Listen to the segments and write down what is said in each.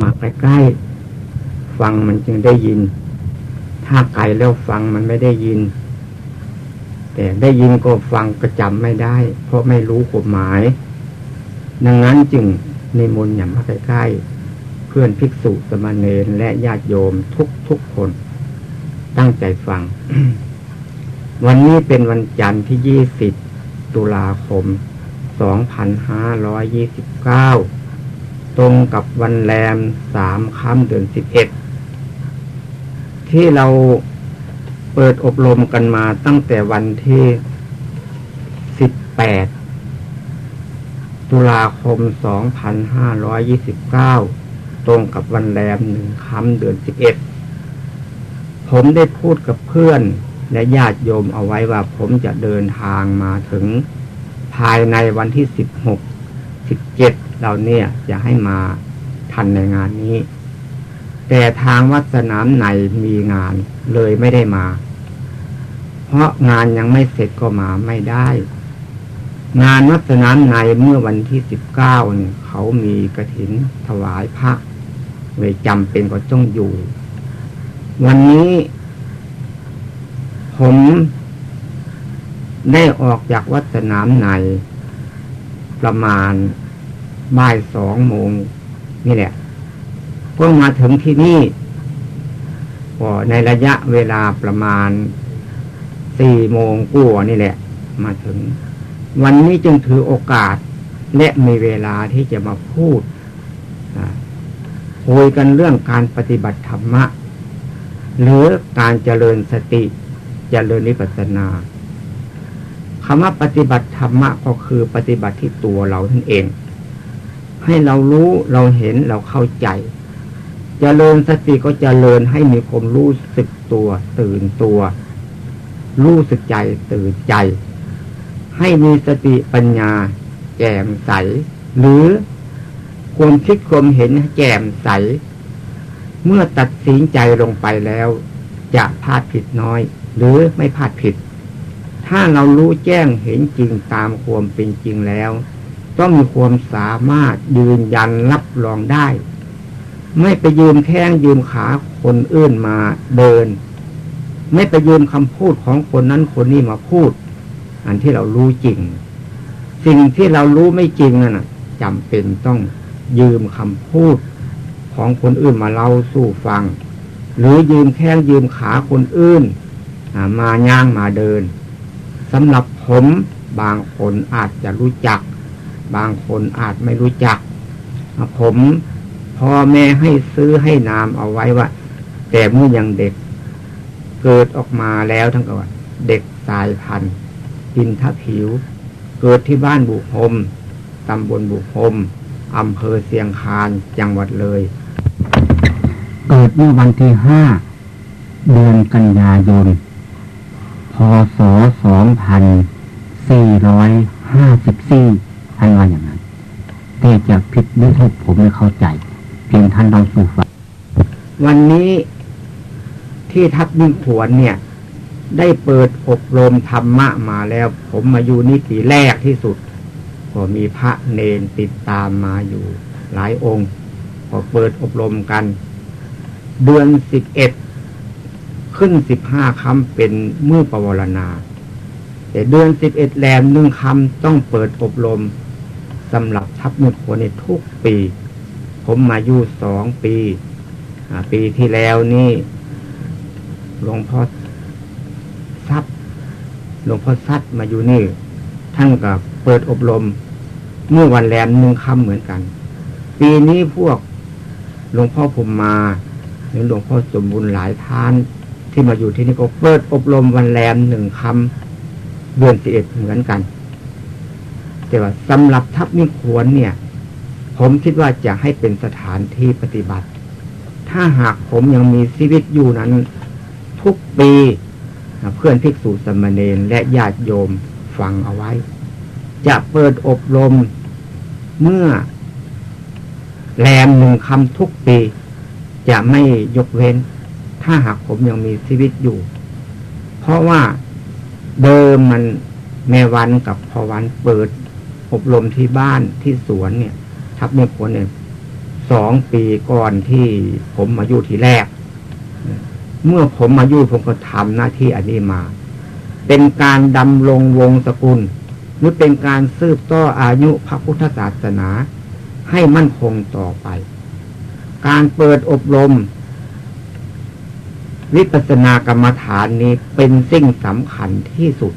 มาใกล้ๆฟังมันจึงได้ยิน ถ้าไกลแล้วฟังมันไม่ได้ยิน แต่ได้ยินก็ฟังก็จำไม่ได้ เพราะไม่รู้ความหมาย ดังนั้นจึงในมนต์อย่างมาใกล้ๆเพื่อนภิกษุสมณเณรและญาติโยมทุกทุกคน ตั้งใจฟัง วันนี้เป็นวันจันทร์ที่ยี่สิบตุลาคมสองพันห้าร้อยยี่สิบเก้า ตรงกับวันแรมสามค่ำเดือนสิบเอ็ดที่เราเปิดอบรมกันมาตั้งแต่วันที่สิบแปดตุลาคมสองพันห้าร้อยยี่สิบเก้าตรงกับวันแรมหนึ่งค่ำเดือนสิบเอ็ดผมได้พูดกับเพื่อนและญาติโยมเอาไว้ว่าผมจะเดินทางมาถึงภายในวันที่สิบหกสิบเจ็ด เราเนี่ยจะให้มาทันในงานนี้ แต่ทางวัดสนามในมีงานเลยไม่ได้มา เพราะงานยังไม่เสร็จก็มาไม่ได้ งานวัดสนามในเมื่อวันที่สิบเก้าเนี่ยเขามีกระถินถวายพระเลยจำเป็นก็ต้องอยู่ วันนี้ผมได้ออกจากวัดสนามในประมาณ บ่ายสองโมงนี่แหละก็มาถึงที่นี่ก็ในระยะเวลาประมาณสี่โมงกัวนี่แหละ มาถึง วันนี้จึงถือโอกาส และมีเวลาที่จะมาพูดคุยกันเรื่องการปฏิบัติธรรมะ หรือการเจริญสติเจริญนิพพานาคำว่าปฏิบัติธรรมะก็คือปฏิบัติที่ตัวเราท่านเอง ให้เรารู้เราเห็นเราเข้าใจจเจริญสติก็จเจริญให้มีความรู้สึกตัว ตื่นตัว รู้สึกใจตื่นใจ ให้มีสติปัญญา แจ่มใส หรือความคิดความเห็นแจ่มใส เมื่อตัดสินใจลงไปแล้ว จะพลาดผิดน้อย หรือไม่พลาดผิด ถ้าเรารู้แจ้งเห็นจริงตามความเป็นจริงแล้ว ต้องมีความสามารถยืนยันรับรองได้ ไม่ไปยืมแข้งยืมขาคนอื่นมาเดิน ไม่ไปยืมคำพูดของคนนั้นคนนี้มาพูด อันที่เรารู้จริง สิ่งที่เรารู้ไม่จริงนั่นจำเป็นต้องยืมคำพูดของคนอื่นมาเล่าสู่ฟัง หรือยืมแข้งยืมขาคนอื่นมาย่างมาเดินสำหรับผมบางคนอาจจะรู้จัก บางคนอาจไม่รู้จัก ผมพ่อแม่ให้ซื้อให้นามเอาไว้ว่า แต่เมื่อยังเด็ก เกิดออกมาแล้วทั้งกว่าเด็กสายพันธุ์อินทผิว เกิดที่บ้านบุพมตำบลบุพมอำเภอเสียงคานจังหวัดเลย เกิดเมื่อวันที่ห้าเดือนกันยายน พศสองพันสี่ร้อยห้าสิบสี่ ท่านว่าอย่างนั้นแต่จะผิดหรือถูกผมไม่เข้าใจ เพียงท่านลองสู่ฟังวันนี้ที่ทับนิ่งขวนเนี่ย ได้เปิดอบรมธรรมะมาแล้ว ผมมาอยู่นี่ปีแรกที่สุด ก็มีพระเนนติดตามมาอยู่หลายองค์พอเปิดอบรมกัน เดือนสิบเอ็ดขึ้นสิบห้าคำเป็นมือประวรณา แต่เดือนสิบเอ็ดแรมหนึ่งคำต้องเปิดอบรม สำหรับทัพมุขคนในทุกปี ผมมาอยู่สองปีปีที่แล้วนี่หลวงพ่อซับหลวงพ่อซัดมาอยู่นี่ ท่านกับเปิดอบรม เมื่อวันแรมหนึ่งคำเหมือนกัน ปีนี้พวกหลวงพ่อผมมาหรือหลวงพ่อสมบูรณ์หลายท่าน ที่มาอยู่ที่นี่ก็เปิดอบรมวันแรมหนึ่งคำเดือนสิบเอ็ดเหมือนกัน แต่ว่าสำหรับทัพนิควรเนี่ย ผมคิดว่าจะให้เป็นสถานที่ปฏิบัติ ถ้าหากผมยังมีชีวิตอยู่นั้น ทุกปีเพื่อนภิกษุสมณเณรและญาติโยมฟังเอาไว้ จะเปิดอบรมเมื่อแรมหนึ่งคำทุกปี จะไม่ยกเว้น ถ้าหากผมยังมีชีวิตอยู่ เพราะว่าเดิมมันแม่วันกับพอวันเปิด อบรมที่บ้านที่สวนเนี่ย ทับเมื่อคนเนี่ยสองปีก่อนที่ผมมาอยู่ที่แรก เมื่อผมมาอยู่ผมก็ทำหน้าที่อันนี้มา เป็นการดำรงวงศกุล หรือเป็นการสืบต่ออายุพระพุทธศาสนา ให้มั่นคงต่อไป การเปิดอบรม วิปัสสนากรรมฐานนี้เป็นสิ่งสำคัญที่สุด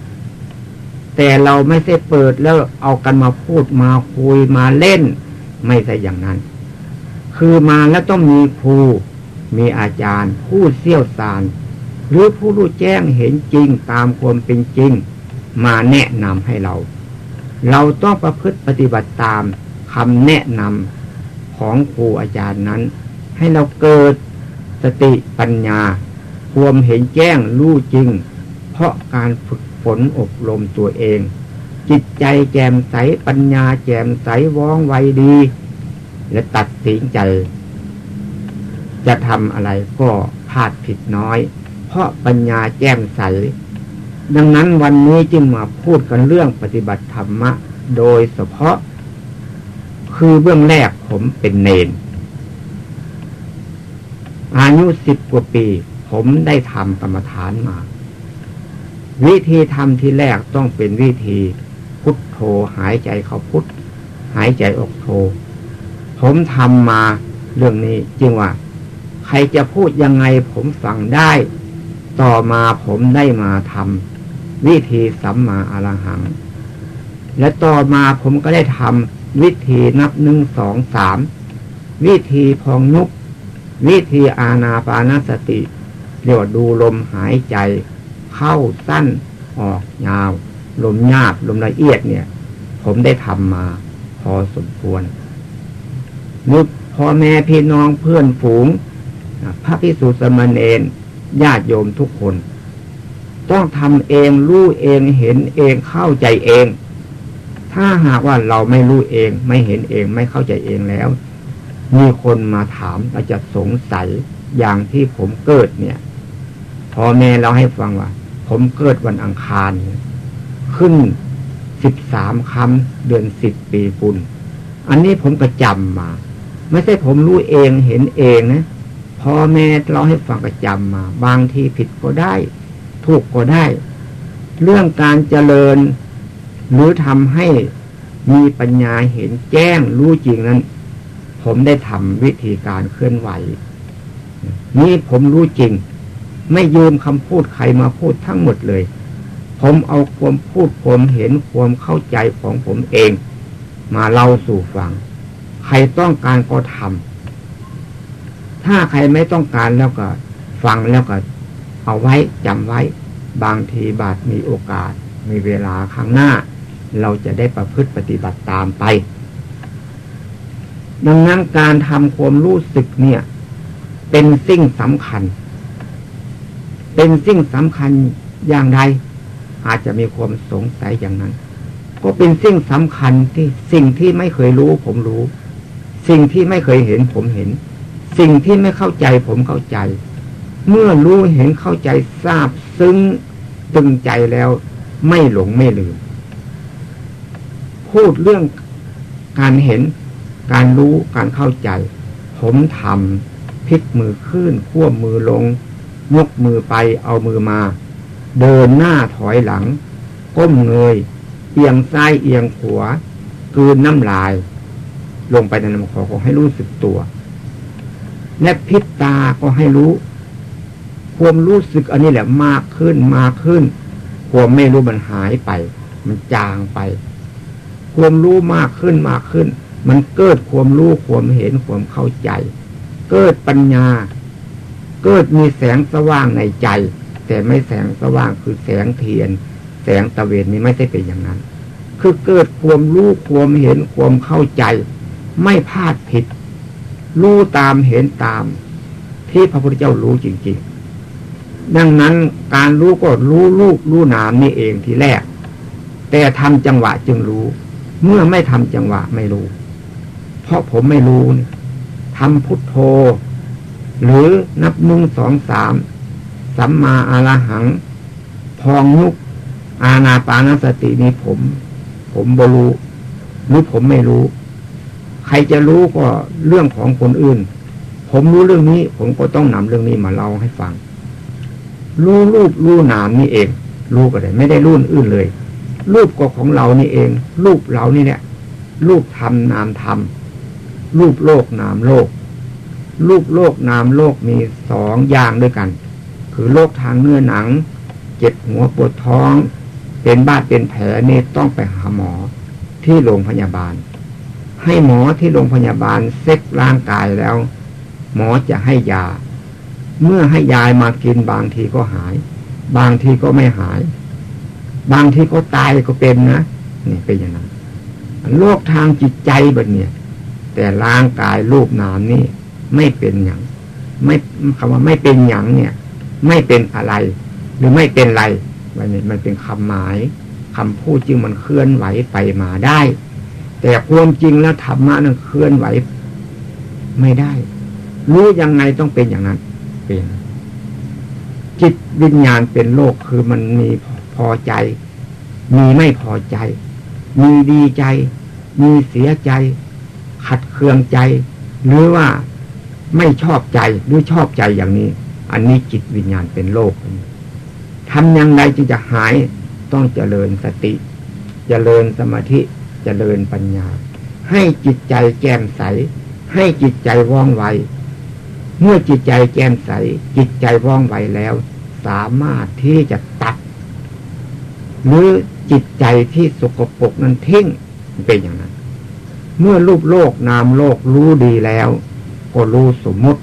แต่เราไม่ใช่เปิดแล้วเอากันมาพูดมาคุยมาเล่น ไม่ใช่อย่างนั้น คือมาแล้วต้องมีครู มีอาจารย์ ผู้เชี่ยวชาญหรือผู้รู้แจ้งเห็นจริงตามความเป็นจริง มาแนะนำให้เรา เราต้องประพฤติปฏิบัติตามคำแนะนำของครูอาจารย์นั้น ให้เราเกิดสติปัญญา ความเห็นแจ้งรู้จริง เพราะการฝึก ฝนอบรมตัวเอง จิตใจแจ่มใสปัญญาแจ่มใสว่องไวดี และตัดสินใจ จะทำอะไรก็พลาดผิดน้อย เพราะปัญญาแจ่มใส ดังนั้นวันนี้จึงมาพูดกันเรื่องปฏิบัติธรรมะ โดยเฉพาะ คือเบื้องแรกผมเป็นเนนอายุสิบกว่าปี ผมได้ทำกรรมฐานมา วิธีทำที่แรกต้องเป็นวิธีพุทโธหายใจเข้าพุทหายใจออกโธผมทำมาเรื่องนี้จึงว่า ใครจะพูดยังไงผมฟังได้ ต่อมาผมได้มาทำวิธีสัมมาอรหัง และต่อมาผมก็ได้ทำวิธีนับหนึ่งสองสามวิธีพองยุกวิธีอาณาปานสติเรียกว่าดูลมหายใจ เข้าสั้นออกยาว ลมหยาบลมละเอียดเนี่ย ผมได้ทำมาพอสมควรนึกพ่อแม่พี่น้องเพื่อนฝูงพระพิสุสมณเณรญาติโยมทุกคน ต้องทำเองรู้เองเห็นเองเข้าใจเอง ถ้าหากว่าเราไม่รู้เอง ไม่เห็นเองไม่เข้าใจเองแล้ว มีคนมาถามเราจะสงสัยอย่างที่ผมเกิดเนี่ย พอแม่เราให้ฟังว่า ผมเกิดวันอังคาร ขึ้นสิบสามคำเดือนสิบปีปุนอันนี้ผมก็จำมา ไม่ใช่ผมรู้เองเห็นเองนะพอแม่เราให้ฟังก็จำมา บางทีผิดก็ได้ ถูกก็ได้ เรื่องการเจริญ หรือทำให้มีปัญญาเห็นแจ้งรู้จริงนั้น ผมได้ทำวิธีการเคลื่อนไหว นี่ผมรู้จริง ไม่ยืมคำพูดใครมาพูดทั้งหมดเลย ผมเอาความพูดผมเห็นความเข้าใจของผมเอง มาเล่าสู่ฟัง ใครต้องการก็ทำถ้าใครไม่ต้องการแล้วก็ ฟังแล้วก็ เอาไว้จำไว้ บางทีบาทมีโอกาส มีเวลาข้างหน้า เราจะได้ประพฤติปฏิบัติตามไป ดังนั้นการทำความรู้สึกเนี่ย เป็นสิ่งสำคัญ เป็นสิ่งสำคัญอย่างใดอาจจะมีความสงสัยอย่างนั้น ก็เป็นสิ่งสำคัญที่สิ่งที่ไม่เคยรู้ผมรู้ สิ่งที่ไม่เคยเห็นผมเห็น สิ่งที่ไม่เข้าใจผมเข้าใจ เมื่อรู้เห็นเข้าใจทราบซึ้งตึงใจแล้ว ไม่หลงไม่ลืม พูดเรื่องการเห็น การรู้การเข้าใจ ผมทำพลิกมือขึ้นขั้วมือลง ยกมือไปเอามือมา เดินหน้าถอยหลัง ก้มเงย เอียงซ้ายเอียงขวากืนน้ำลาย ลงไปในลำคอขอให้รู้สึกตัว และพิษตาก็ให้รู้ ความรู้สึกอันนี้แหละมากขึ้นมากขึ้น ความไม่รู้มันหายไป มันจางไป ความรู้มากขึ้นมากขึ้น มันเกิดความรู้ความเห็นความเข้าใจ เกิดปัญญา เกิดมีแสงสว่างในใจ แต่ไม่แสงสว่างคือแสงเทียน แสงตะเวนนี้ไม่ได้เป็นอย่างนั้น คือเกิดความรู้ความเห็นความเข้าใจ ไม่พลาดผิด รู้ตามเห็นตาม ที่พระพุทธเจ้ารู้จริงๆ ดังนั้นการรู้ก็รู้ลูกรู้นามนี่เองทีแรก แต่ทำจังหวะจึงรู้ เมื่อไม่ทำจังหวะไม่รู้ เพราะผมไม่รู้ทำพุทโธ หรือนับนึ่งสองสามสัมมาอารหัง พองนุกอาณาปานสตินี้ผม ผมบรู้หรือผมไม่รู้ ใครจะรู้ก็เรื่องของคนอื่น ผมรู้เรื่องนี้ ผมก็ต้องนำเรื่องนี้มาเล่าให้ฟัง รู้รูปรู้นามนี่เอง รู้ก็ได้ไม่ได้รุ่นอื่นเลย รูปก็ของเรานี่เอง รูปเรานี่เนี่ยรูปธรรมนามธรรมรูปโลกนามโลก รูปโลกนามโลกมีสองอย่างด้วยกัน คือโรคทางเนื้อหนัง เจ็บหัวปวดท้อง เป็นบาดเป็นแผลนี่ต้องไปหาหมอที่โรงพยาบาล ให้หมอที่โรงพยาบาลเซ็กร่างกายแล้ว หมอจะให้ยา เมื่อให้ยายมากินบางทีก็หาย บางทีก็ไม่หาย บางทีก็ตายก็เป็นนะนี่เป็นอย่างนั้นโรคทางจิตใจแบบเนี้ยแต่ร่างกายรูปนามนี่ ไม่เป็นอย่าง ไม่คำว่าไม่เป็นอย่างเนี่ย ไม่เป็นอะไร หรือไม่เป็นไรมันมันเป็นคำหมายคำพูดจึงมันเคลื่อนไหวไปมาได้ แต่ความจริงแล้วธรรมะนั้นเคลื่อนไหว ไม่ได้ รู้ยังไงต้องเป็นอย่างนั้น เป็นจิตวิญญาณเป็นโลกคือมันมีพอใจ มีไม่พอใจ มีดีใจ มีเสียใจ ขัดเคืองใจ หรือว่า ไม่ชอบใจหรือชอบใจอย่างนี้ อันนี้จิตวิญญาณเป็นโลกทำอย่างไรจึงจะหายต้องเจริญสติ เจริญสมาธิ เจริญปัญญา ให้จิตใจแจ่มใส ให้จิตใจว่องไว เมื่อจิตใจแจ่มใส จิตใจว่องไวแล้ว สามารถที่จะตัด หรือจิตใจที่สกปรกนั้นทิ้งเป็นอย่างนั้น เมื่อรูปโลกนามโลกรู้ดีแล้ว ก็รู้สมมติ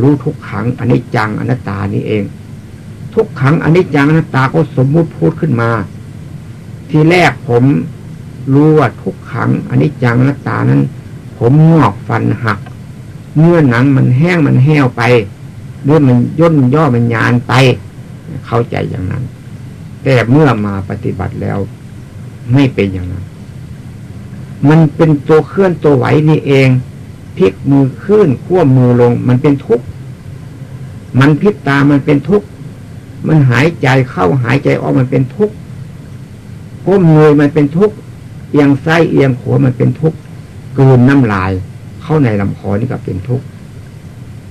รู้ทุกขังอนิจจังอนัตตานี่เอง ทุกขังอนิจจังอนัตตาก็สมมุติพูดขึ้นมา ทีแรกผมรู้ว่าทุกขังอนิจจังอนัตตานั้น ผมงอกฟันหัก เมื่อหนังมันแห้งมันแห้วไปหรือมันย่นย่อมันยานไป เข้าใจอย่างนั้น แต่เมื่อมาปฏิบัติแล้ว ไม่เป็นอย่างนั้น มันเป็นตัวเคลื่อนตัวไหวนี่เอง พลิกมือขึ้นขั้วมือลง มันเป็นทุกข์มันพิษตามันเป็นทุกข์มันหายใจเข้าหายใจออกมันเป็นทุกข์ก้มเงยมันเป็นทุกข์เอียงซ้เอียงขวมันเป็นทุกข์กืนน้ำลาย เข้าในลำคอนี่ก็เป็นทุกข์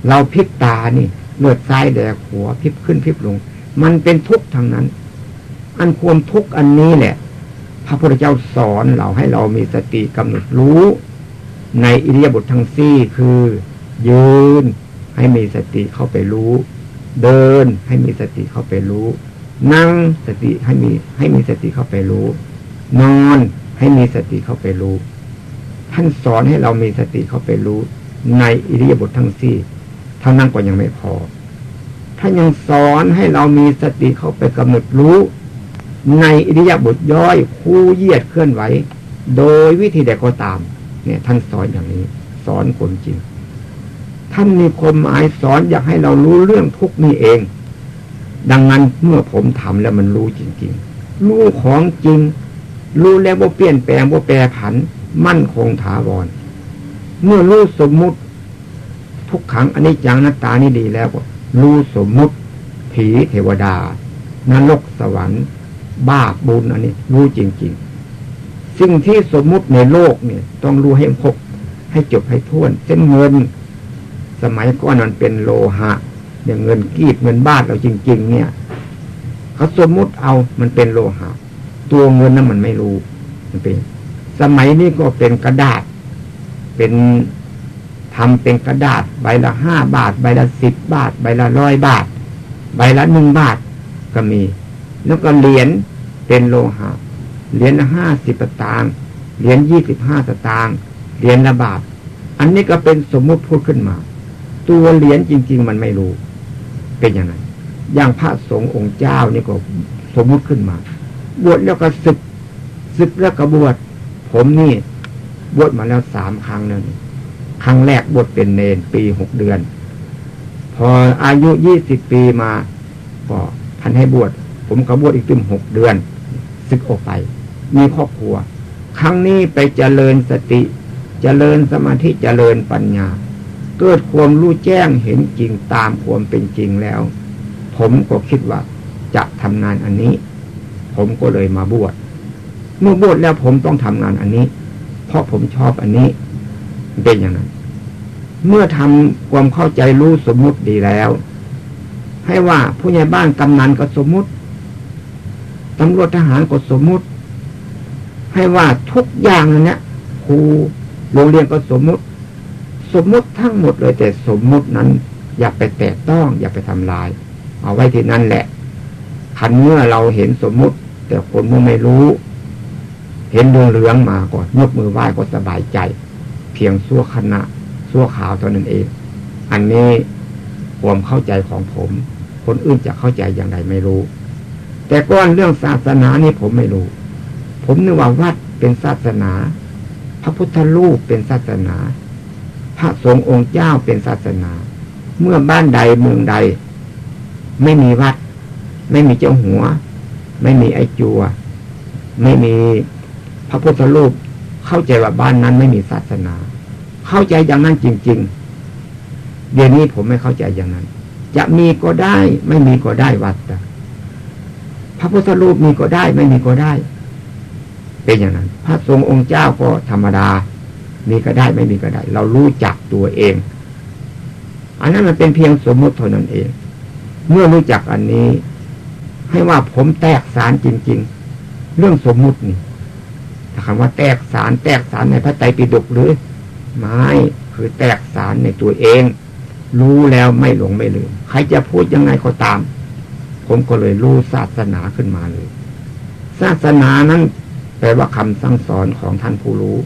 เราพิษตานี่เลือดซ้ายแดกหัวพลิบขึ้นพลิบลง มันเป็นทุกข์ทางนั้น อันความทุกข์อันนี้แหละ พระพุทธเจ้าสอนเราให้เรามีสติกำหนดรู้ ในอิริยาบถททั้งสี่คือ ยืนให้มีสติเข้าไปรู้ เดินให้มีสติเข้าไปรู้ นั่งสติให้มีให้มีสติเข้าไปรู้ นอนให้มีสติเข้าไปรู้ ท่านสอนให้เรามีสติเข้าไปรู้ ในอิริยาบถททั้งสี่เท่านั้นก็ยังไม่พอท่านยังสอนให้เรามีสติเข้าไปกำหนดรู้ ในอิริยาบถย่อยคู่เยียดเคลื่อนไหว โดยวิธีใดก็ตาม เนี่ย ท่านสอนอย่างนี้ สอนคนจริง ท่านมีความหมายสอนอยากให้เรารู้เรื่องทุกนี้เอง ดังนั้นเมื่อผมทำแล้วมันรู้จริง ๆ รู้ของจริง รู้แล้วว่าเปลี่ยนแปลงว่าแปรผัน มั่นคงถาวร เมื่อรู้สมมุติ ทุกขังอันนี้จังนัตตานี่ดีแล้วก็รู้สมมุติ ผีเทวดานรกสวรรค์ บาปบุญอันนี้ รู้จริง ๆ สิ่งที่สมมุติในโลกเนี่ย ต้องรู้ให้ครบให้จบให้ท้วน เส้นเงิน สมัยก่อนมันเป็นโลหะอย่างเงินกีบเงินบาทเราจริง ๆ เนี่ยเขาสมมุติเอามันเป็นโลหะ ตัวเงินนั้นมันไม่รู้มันเป็น สมัยนี้ก็เป็นกระดาษ เป็นทำเป็นกระดาษ ใบละห้าบาท ใบละสิบบาท ใบละร้อยบาท ใบละหนึ่งบาทก็มี แล้วก็เหรียญเป็นโลหะ เหรียญละห้าสิบตางค์เหรียญยี่สิบห้าสตางค์เหรียญละบาท อันนี้ก็เป็นสมมุติพูดขึ้นมา ตัวเหรียญจริง ๆ มันไม่รู้ เป็นยังไงอย่างพระสงฆ์องค์เจ้านี่ก็สมมุติขึ้นมา บวชแล้วก็ศึกศึกแล้วก็บวชผมนี่บวชมาแล้วสามครั้งนึงครั้งแรกบวชเป็นเนนปีหกเดือน พออายุยี่สิบปีมาก็ท่านให้บวชผมก็บวชอีกตึมหกเดือน ศึกออกไป มีครอบครัว ครั้งนี้ไปเจริญสติ เจริญสมาธิเจริญปัญญา เกิดความรู้แจ้งเห็นจริงตามความเป็นจริงแล้ว ผมก็คิดว่าจะทำงานอันนี้ ผมก็เลยมาบวชเมื่อบวชแล้วผมต้องทำงานอันนี้ เพราะผมชอบอันนี้เป็นอย่างนั้น เมื่อทำความเข้าใจรู้สมมุติดีแล้ว ให้ว่าผู้ใหญ่บ้านกำนันก็สมมุติตำรวจทหารก็สมมุติ ให้ว่าทุกอย่างนั้นเนี่ยครูโรงเรียนก็สมมุติ สมมุติทั้งหมดเลยแต่สมมุตินั้น อย่าไปแตะต้อง อย่าไปทำลาย เอาไว้ที่นั่นแหละคันเมื่อเราเห็นสมมุติ แต่คนมันไม่รู้ เห็นดวงเหลืองมาก่อนยกมือไหว้ก็สบายใจ เพียงสั่วขณะสั่วขาวเท่านั้นเอง อันนี้ความเข้าใจของผม คนอื่นจะเข้าใจอย่างไรไม่รู้ แต่ก้อนเรื่องศาสนานี่ผมไม่รู้ ผมนึกว่าวัดเป็นศาสนา พระพุทธรูปเป็นศาสนา พระสงฆ์องค์เจ้าเป็นศาสนา เมื่อบ้านใดเมืองใด ไม่มีวัด ไม่มีเจ้าหัว ไม่มีไอจัว ไม่มีพระพุทธรูปเข้าใจว่าบ้านนั้นไม่มีศาสนา เข้าใจอย่างนั้นจริง ๆ เดี๋ยวนี้ผมไม่เข้าใจอย่างนั้น จะมีก็ได้ ไม่มีก็ได้วัดแต่พระพุทธรูปมีก็ได้ ไม่มีก็ได้ เป็นอย่างนั้น พระทรงองค์เจ้าก็ธรรมดา มีก็ได้ไม่มีก็ได้ เรารู้จักตัวเอง อันนั้นมันเป็นเพียงสมมติเท่านั้นเอง เมื่อรู้จักอันนี้ ให้ว่าผมแตกสารจริง ๆ เรื่องสมมุตินี่ถ้าคำว่าแตกสารแตกสารในพระไตรปิฎกหรือไม่คือแตกสารในตัวเอง รู้แล้วไม่หลงไม่ลืม ใครจะพูดยังไงก็ตาม ผมก็เลยรู้ศาสนาขึ้นมาเลย ศาสนานั้น แปลว่าคำสั่งสอนของท่านผู้รู้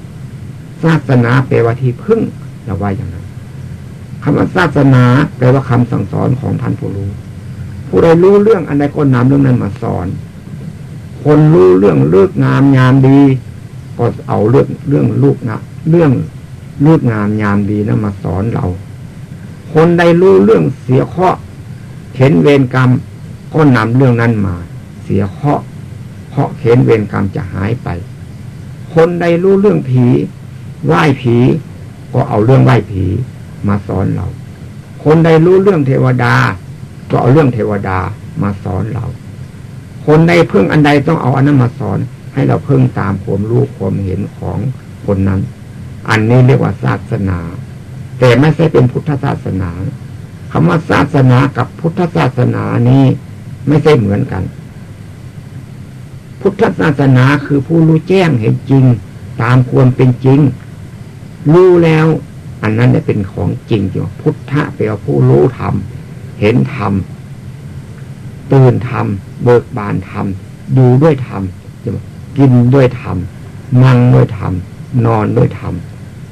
ศาสนาแปลว่าที่พึ่งเราว่าอย่างนั้นคำว่าศาสนาแปลว่าคำสั่งสอนของท่านผู้รู้ ผู้ใดรู้เรื่องอันใดก็นำเรื่องนั้นมาสอน คนรู้เรื่องเลือกงามยามดี ก็เอาเรื่องเรื่องลูกนะเรื่องเลือกงามยามดีนั้นมาสอนเรา คนใดรู้เรื่องเสียเคาะเข็นเวรกรรมก็นำเรื่องนั้นมา เสียเคาะเคาะเข็นเวรกรรมจะหายไป คนใดรู้เรื่องผีไหว้ผี ก็เอาเรื่องไหว้ผีมาสอนเรา คนใดรู้เรื่องเทวดา ก็เอาเรื่องเทวดามาสอนเรา คนใดเพิ่งอันใดต้องเอาอันนั้นมาสอน ให้เราเพิ่งตามความรู้ความเห็นของคนนั้น อันนี้เรียกว่าศาสนา แต่ไม่ใช่เป็นพุทธศาสนาคำว่าศาสนากับพุทธศาสนานี้ไม่ใช่เหมือนกัน พุทธศาสนาคือผู้รู้แจ้งเห็นจริง ตามควรเป็นจริง รู้แล้ว อันนั้นได้เป็นของจริงจริงพุทธะแปลว่าผู้รู้ธรรมเห็นธรรมตื่นธรรมเบิกบานธรรมดูด้วยธรรมกินด้วยธรรมนั่งด้วยธรรมนอนด้วยธรรม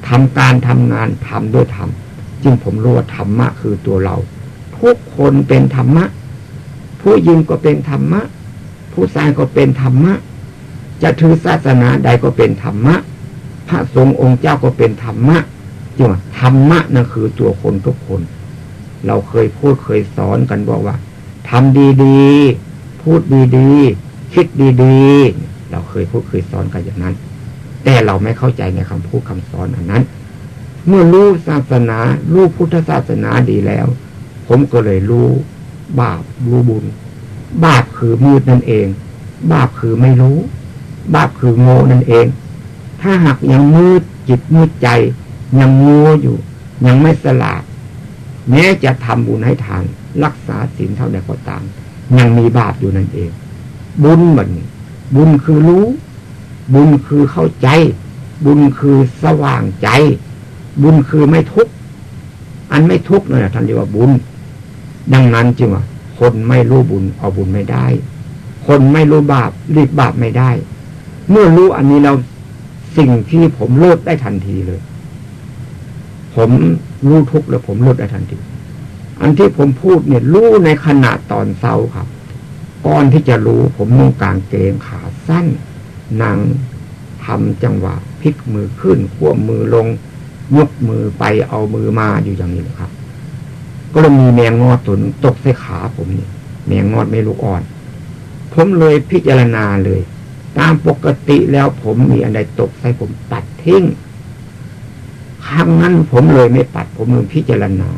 ทำการทำงานทำด้วยธรรมจึงผมรู้ว่าธรรมะคือตัวเรา ทุกคนเป็นธรรมะ ผู้ยิงก็เป็นธรรมะ ผู้ชายก็เป็นธรรมะ จะถือศาสนาใดก็เป็นธรรมะ พระสงฆ์องค์เจ้าก็เป็นธรรมะจึงว่าธรรมะนั่นคือตัวคนทุกคน เราเคยพูดเคยสอนกันบอกว่าทำดีๆ พูดดีๆ คิดดีๆ เราเคยพูดเคยสอนกันอย่างนั้น แต่เราไม่เข้าใจในคำพูดคำสอนอันนั้น เมื่อรู้ศาสนารู้พุทธศาสนาดีแล้ว ผมก็เลยรู้บาปรู้บุญ บาปคือมืดนั่นเอง บาปคือไม่รู้ บาปคือโง่นั่นเอง ถ้าหากยังมืดจิตมืดใจ ยังโง่อยู่ ยังไม่สลาดแม้จะทำบุญให้ทานรักษาศีลเท่าใดก็ตาม ยังมีบาปอยู่นั่นเอง บุญเหมือนบุญคือรู้ บุญคือเข้าใจ บุญคือสว่างใจ บุญคือไม่ทุกข์อันไม่ทุกข์นั่นแหละท่านเรียกว่าบุญ ดังนั้นจึงว่า คนไม่รู้บุญเอาบุญไม่ได้ คนไม่รู้บาปรีบบาปไม่ได้ เมื่อรู้อันนี้เราสิ่งที่ผมเลิกได้ทันทีเลย ผมรู้ทุกข์แล้วผมลดได้ทันที อันที่ผมพูดเนี่ยรู้ในขณะตอนเศร้าครับ ก่อนที่จะรู้ ผมนุ่งกางเกงขาสั้นนั่งทำจังหวะพลิกมือขึ้นขั้วมือลงยกมือไปเอามือมาอยู่อย่างนี้นะครับ ก็เลยมีแมงงอดตัวนึงตกใส่ขาผมนี่แมงงอดไม่ลูกอ่อน ผมเลยพิจารณาเลย ตามปกติแล้วผมมีอันใดตกใส่ผมตัดทิ้งครั้งนั้นผมเลยไม่ปัด ผมเลยพิจารณา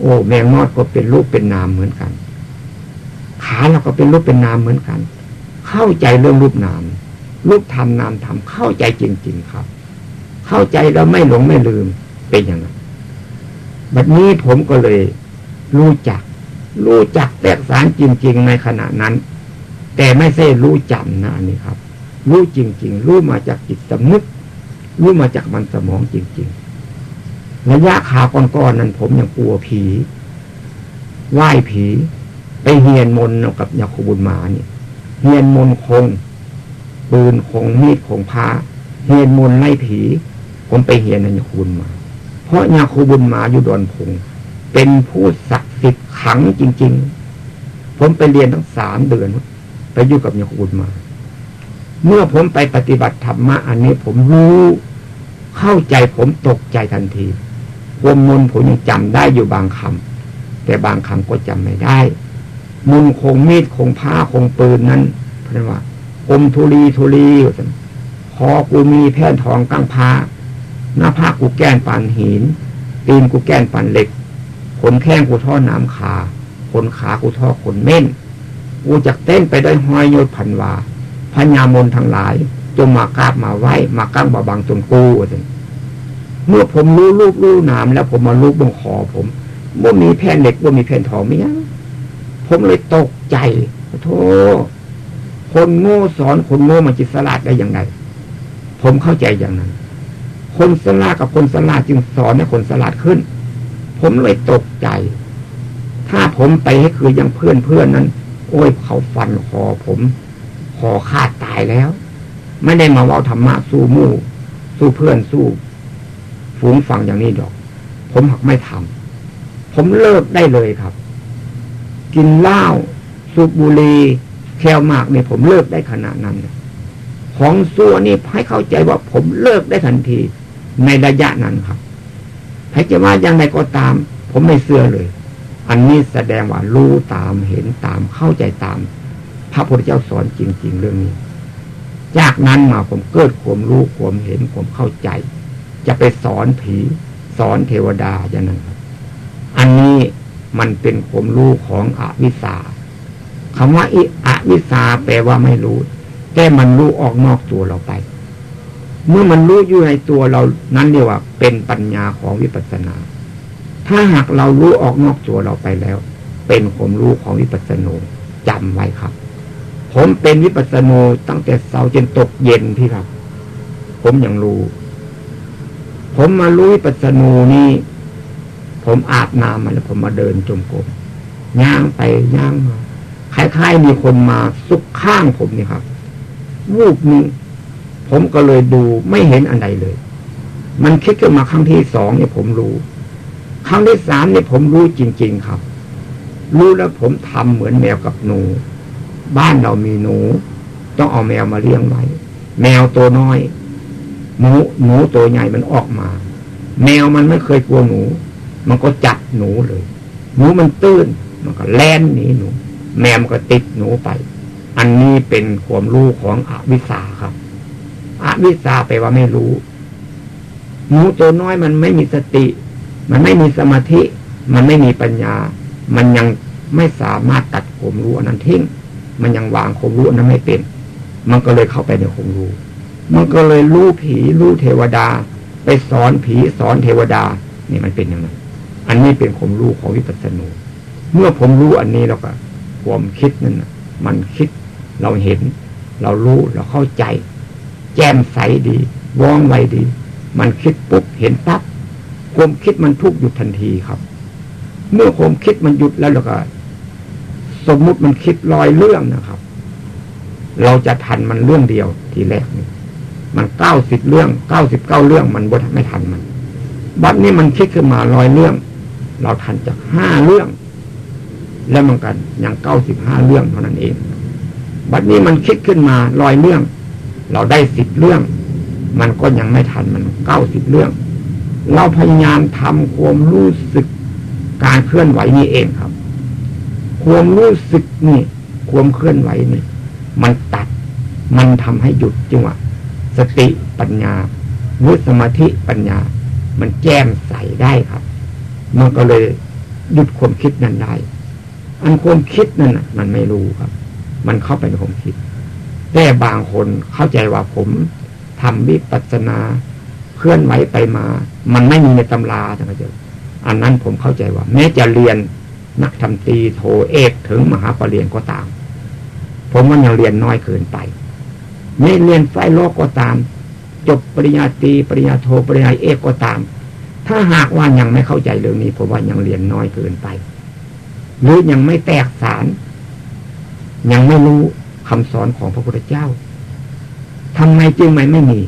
โอ้แมงมอดก็เป็นรูปเป็นนามเหมือนกัน ขาเราก็เป็นรูปเป็นนามเหมือนกัน เข้าใจเรื่องรูปนาม รูปธรรมนามธรรมเข้าใจจริง ๆ ครับ เข้าใจแล้วไม่หลงไม่ลืมเป็นอย่างนั้น บัดนี้ผมก็เลย รู้จัก รู้จักแตกสารจริง ๆ ในขณะนั้น แต่ไม่ใช่รู้จำนะอันนี้ครับ รู้จริง ๆ รู้มาจากจิตสำนึก รู้มาจากมันสมองจริง ๆ ระยะขาก่อนๆนั้นผมยังกลัวผีไหว้ผี ไปเฮียนมนกับยาคูบุญมาเนี่ยเฮียนมนคง ปืนคงมีดคงพาเฮียนมนไล่ผี ผมไปเฮียนนยาคูบุญมา เพราะยาคูบุญมาอยู่ดอนพงเป็นผู้ศักดิ์สิทธิ์ขังจริง ๆ ผมไปเรียนทั้งสามเดือนไปอยู่กับยาคูบุญมา เมื่อผมไปปฏิบัติธรรมะอันนี้ผมรู้เข้าใจผมตกใจทันทีความมนผมยังจำได้อยู่บางคำแต่บางคำก็จำไม่ได้มุนคงมีดคงผ้าคงปืนนั้นเพราะว่าอมทุลีทุลีคอกูมีแผ่นทองกั้งผ้า หน้าผ้ากูแก้นปันหินตีนกูแก้นปันเหล็ก ขนแข้งกูท่อน้ำขาขนขากูท่อขนเม่น กูจักเต้นไปได้ห้อยโยศพันวาพญามนทั้งหลาย จงมากราบมาไหว้มากั้งบาบังจนกูเมื่อผมรู้รูปรู้นามแล้วผมมารูปบงคอผมว่ามีแผ่นเหล็กว่ามีแผ่นทองม่ยังผมเลยตกใจโธ่คนโง่สอนคนโง่มันจิตสลาดได้อย่างไรผมเข้าใจอย่างนั้น คนสลาดกับคนสลาดจึงสอนให้คนสลาดขึ้น ผมเลยตกใจ ถ้าผมไปให้คือยังเพื่อนเพื่อนนั้น โอ้ยเขาฟันคอผมคอขาดตายแล้ว ไม่ได้มาว่าธรรมะสู้มู่ สู้เพื่อนสู้ฝูงฟังอย่างนี้ดอก ผมหักไม่ทำผมเลิกได้เลยครับ กินเหล้าสูบบุหรี่แคลมากเนี่ยผมเลิกได้ขนาดนั้น ของซัวนี่ให้เข้าใจว่าผมเลิกได้ทันที ในระยะนั้นครับให้จะว่าอย่างไรก็ตาม ผมไม่เสื่อเลย อันนี้แสดงว่ารู้ตามเห็นตามเข้าใจตาม พระพุทธเจ้าสอนจริง ๆ เรื่องนี้ จากนั้นมาผมเกิดความรู้ความเห็นความเข้าใจ จะไปสอนผี สอนเทวดาอย่างนั้นครับ อันนี้มันเป็นผมรู้ของอวิสาคำว่าอิอวิสาแปลว่าไม่รู้ แต่มันรู้ออกนอกตัวเราไป เมื่อมันรู้อยู่ในตัวเรานั้นเรียกว่า เป็นปัญญาของวิปัสสนา ถ้าหากเรารู้ออกนอกตัวเราไปแล้ว เป็นผมรู้ของวิปัสสนูจำไว้ครับ ผมเป็นวิปัสสนูตั้งแต่เช้าจนตกเย็นพี่ครับ ผมยังรู้ ผมมารู้วิปัสสนูนี้ผมอาบน้ำมาแล้วผมมาเดินจมกรมย่างไปย่างมาคล้ายๆมีคนมาซุกข้างผมนี่ครับ วูบนี้ ผมก็เลยดูไม่เห็นอันใดเลย มันคิดขึ้นมาครั้งที่สองเนี่ยผมรู้ ครั้งที่สามเนี่ยผมรู้จริง ๆครับ รู้แล้วผมทำเหมือนแมวกับหนู บ้านเรามีหนู ต้องเอาแมวมาเลี้ยงไว้ แมวตัวน้อยหนูหนูตัวใหญ่มันออกมา แมวมันไม่เคยกลัวหนู มันก็จับหนูเลย หนูมันตื้น มันก็แล่นหนีหนู แมวมันก็ติดหนูไป อันนี้เป็นความรู้ของอวิสาครับ อวิสาไปว่าไม่รู้หนูตัวน้อยมันไม่มีสติ มันไม่มีสมาธิ มันไม่มีปัญญา มันยังไม่สามารถตัดความรู้อันนั้นทิ้ง มันยังวางความรู้อันนั้นไม่เป็น มันก็เลยเข้าไปในความรู้ มันก็เลยรู้ผีรู้เทวดา ไปสอนผีสอนเทวดา นี่มันเป็นอย่างนั้น อันนี้เป็นผมรู้ของวิปัสสนู เมื่อผมรู้อันนี้แล้วก็ความคิดนั่นมันคิดเราเห็น เรารู้เราเข้าใจ แจ่มใสดีว่องไวดี มันคิดปุ๊บเห็นปั๊บความคิดมันทุกหยุดทันทีครับ เมื่อความคิดมันหยุดแล้วเราก็ สมมุติมันคิดลอยเรื่องนะครับ เราจะทันมันเรื่องเดียวทีแรกนี่มันเก้าสิบเรื่องเก้าสิบเก้าเรื่องมันบดไม่ทันมันบัดนี้มันคิดขึ้นมาลอยเรื่อง เราทันจากห้าเรื่อง แล้วมันกันอย่างเก้าสิบห้าเรื่องเท่านั้นเอง บัดนี้มันคิดขึ้นมาลอยเรื่อง เราได้สิบเรื่อง มันก็ยังไม่ทันมันเก้าสิบเรื่อง เราพยายามทำความรู้สึกการเคลื่อนไหวนี่เองครับ ความรู้สึกนี่ความเคลื่อนไหวนี่ มันตัดมันทำให้หยุดจังหวะสติปัญญาวุสมาธิปัญญา มันแจ่มใสได้ครับ มันก็เลยหยุดความคิดนั้นได้ อันความคิดนั่นมันไม่รู้ครับ มันเข้าไปในความคิด แต่บางคนเข้าใจว่าผมทำวิปัสนาเคลื่อนไหวไปมา มันไม่มีในตำราท่านก็จะอันนั้นผมเข้าใจว่า แม้จะเรียนนักทำตีโทเอกถึงมหาปรริญญาก็ตาม ผมว่ายังเรียนน้อยเกินไปไม่เรียนไฟโลกก็ตาม จบปริญญาตรีปริญญาโทปริญญาเอกก็ตาม ถ้าหากว่ายังไม่เข้าใจเรื่องนี้ผมว่ายังเรียนน้อยเกินไป หรือยังไม่แตกสาร ยังไม่รู้ คำสอนของพระพุทธเจ้าทำไมจึงไม่ไม่มี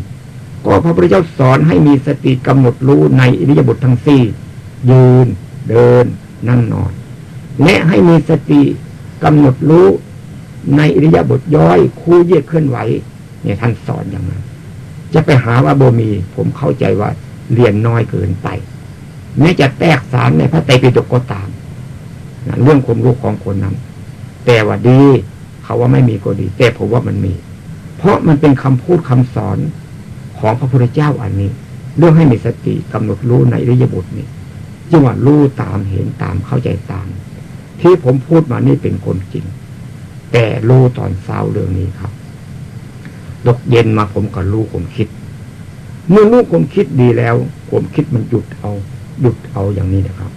ก็พระพุทธเจ้าสอนให้มีสติกำหนดรู้ในอิริยาบถททั้งสี่ยืน เดิน นั่งนอน และให้มีสติกำหนดรู้ในอิริยาบถย่อยคู่เยียดเคลื่อนไหว เนี่ยท่านสอนอย่างนั้น จะไปหาว่าโบมี ผมเข้าใจว่าเรียนน้อยเกินไปแม้จะแตกสารในพระไตรปิฎกก็ตามนะเรื่องความรู้ของคนนั้น แต่ว่าดี เขาว่าไม่มีก็ดี แต่ผมว่ามันมี เพราะมันเป็นคำพูดคำสอนของพระพุทธเจ้าอันนี้ เรื่องให้มีสติกำหนดรู้ในอริยาบถนี้จึงว่ารู้ตามเห็นตามเข้าใจตาม ที่ผมพูดมานี่เป็นคนจริง แต่รู้ตอนเช้าเรื่องนี้ครับตกเย็นมาผมก็รู้ผมคิด เมื่อรู้ผมคิดดีแล้ว ผมคิดมันหยุดเอาหยุดเอาอย่างนี้นะครับ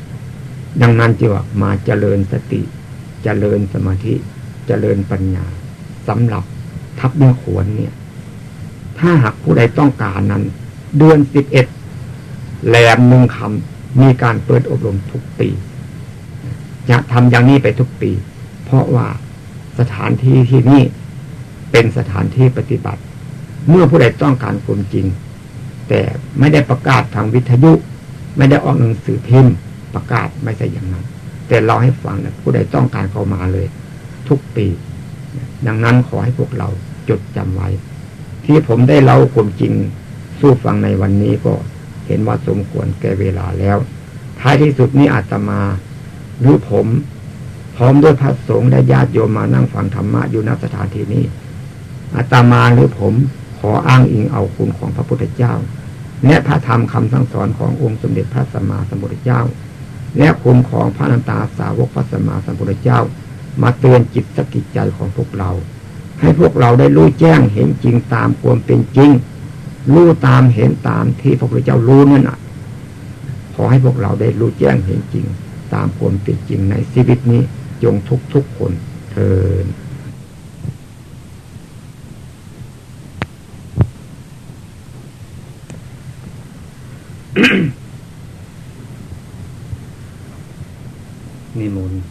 ดังนั้นจึงว่ามาเจริญสติ เจริญสมาธิ จริญปัญญาสำหรับทับเนื้อขวนเนี่ย ถ้าหากผู้ใดต้องการนั้น เดือนสิบเอ็ดแหลมหนึ่งคำมีการเปิดอบรมทุกปี จะทำอย่างนี้ไปทุกปี เพราะว่าสถานที่ที่นี่เป็นสถานที่ปฏิบัติ เมื่อผู้ใดต้องการความจริง แต่ไม่ได้ประกาศทางวิทยุ ไม่ได้ออกหนังสือพิมพ์ประกาศไม่ใช่อย่างนั้น แต่เราให้ฟังนะผู้ใดต้องการเข้ามาเลย ทุกปี ดังนั้นขอให้พวกเราจดจำไว้ ที่ผมได้เล่าความจริงสู้ฟังในวันนี้ก็เห็นว่าสมควรแก่เวลาแล้ว ท้ายที่สุดนี้อาตมา หรือผม พร้อมด้วยพระสงฆ์และญาติโยมมานั่งฟังธรรมะอยู่ณสถานที่นี้อาตมาหรือผมขออ้างอิงเอาคุณของพระพุทธเจ้า และพระธรรมคำสั่งสอนขององค์สมเด็จพระสัมมาสัมพุทธเจ้า และคุณของพระนันตาสาวกพระสัมมาสัมพุทธเจ้า มาเตือนจิตสกิจใจของพวกเรา ให้พวกเราได้รู้แจ้งเห็นจริงตามความเป็นจริง รู้ตามเห็นตามที่พระพุทธเจ้ารู้นั่นอะ ขอให้พวกเราได้รู้แจ้งเห็นจริง ตามความเป็นจริงในชีวิตนี้จงทุกทุกคนเทินนิมนต์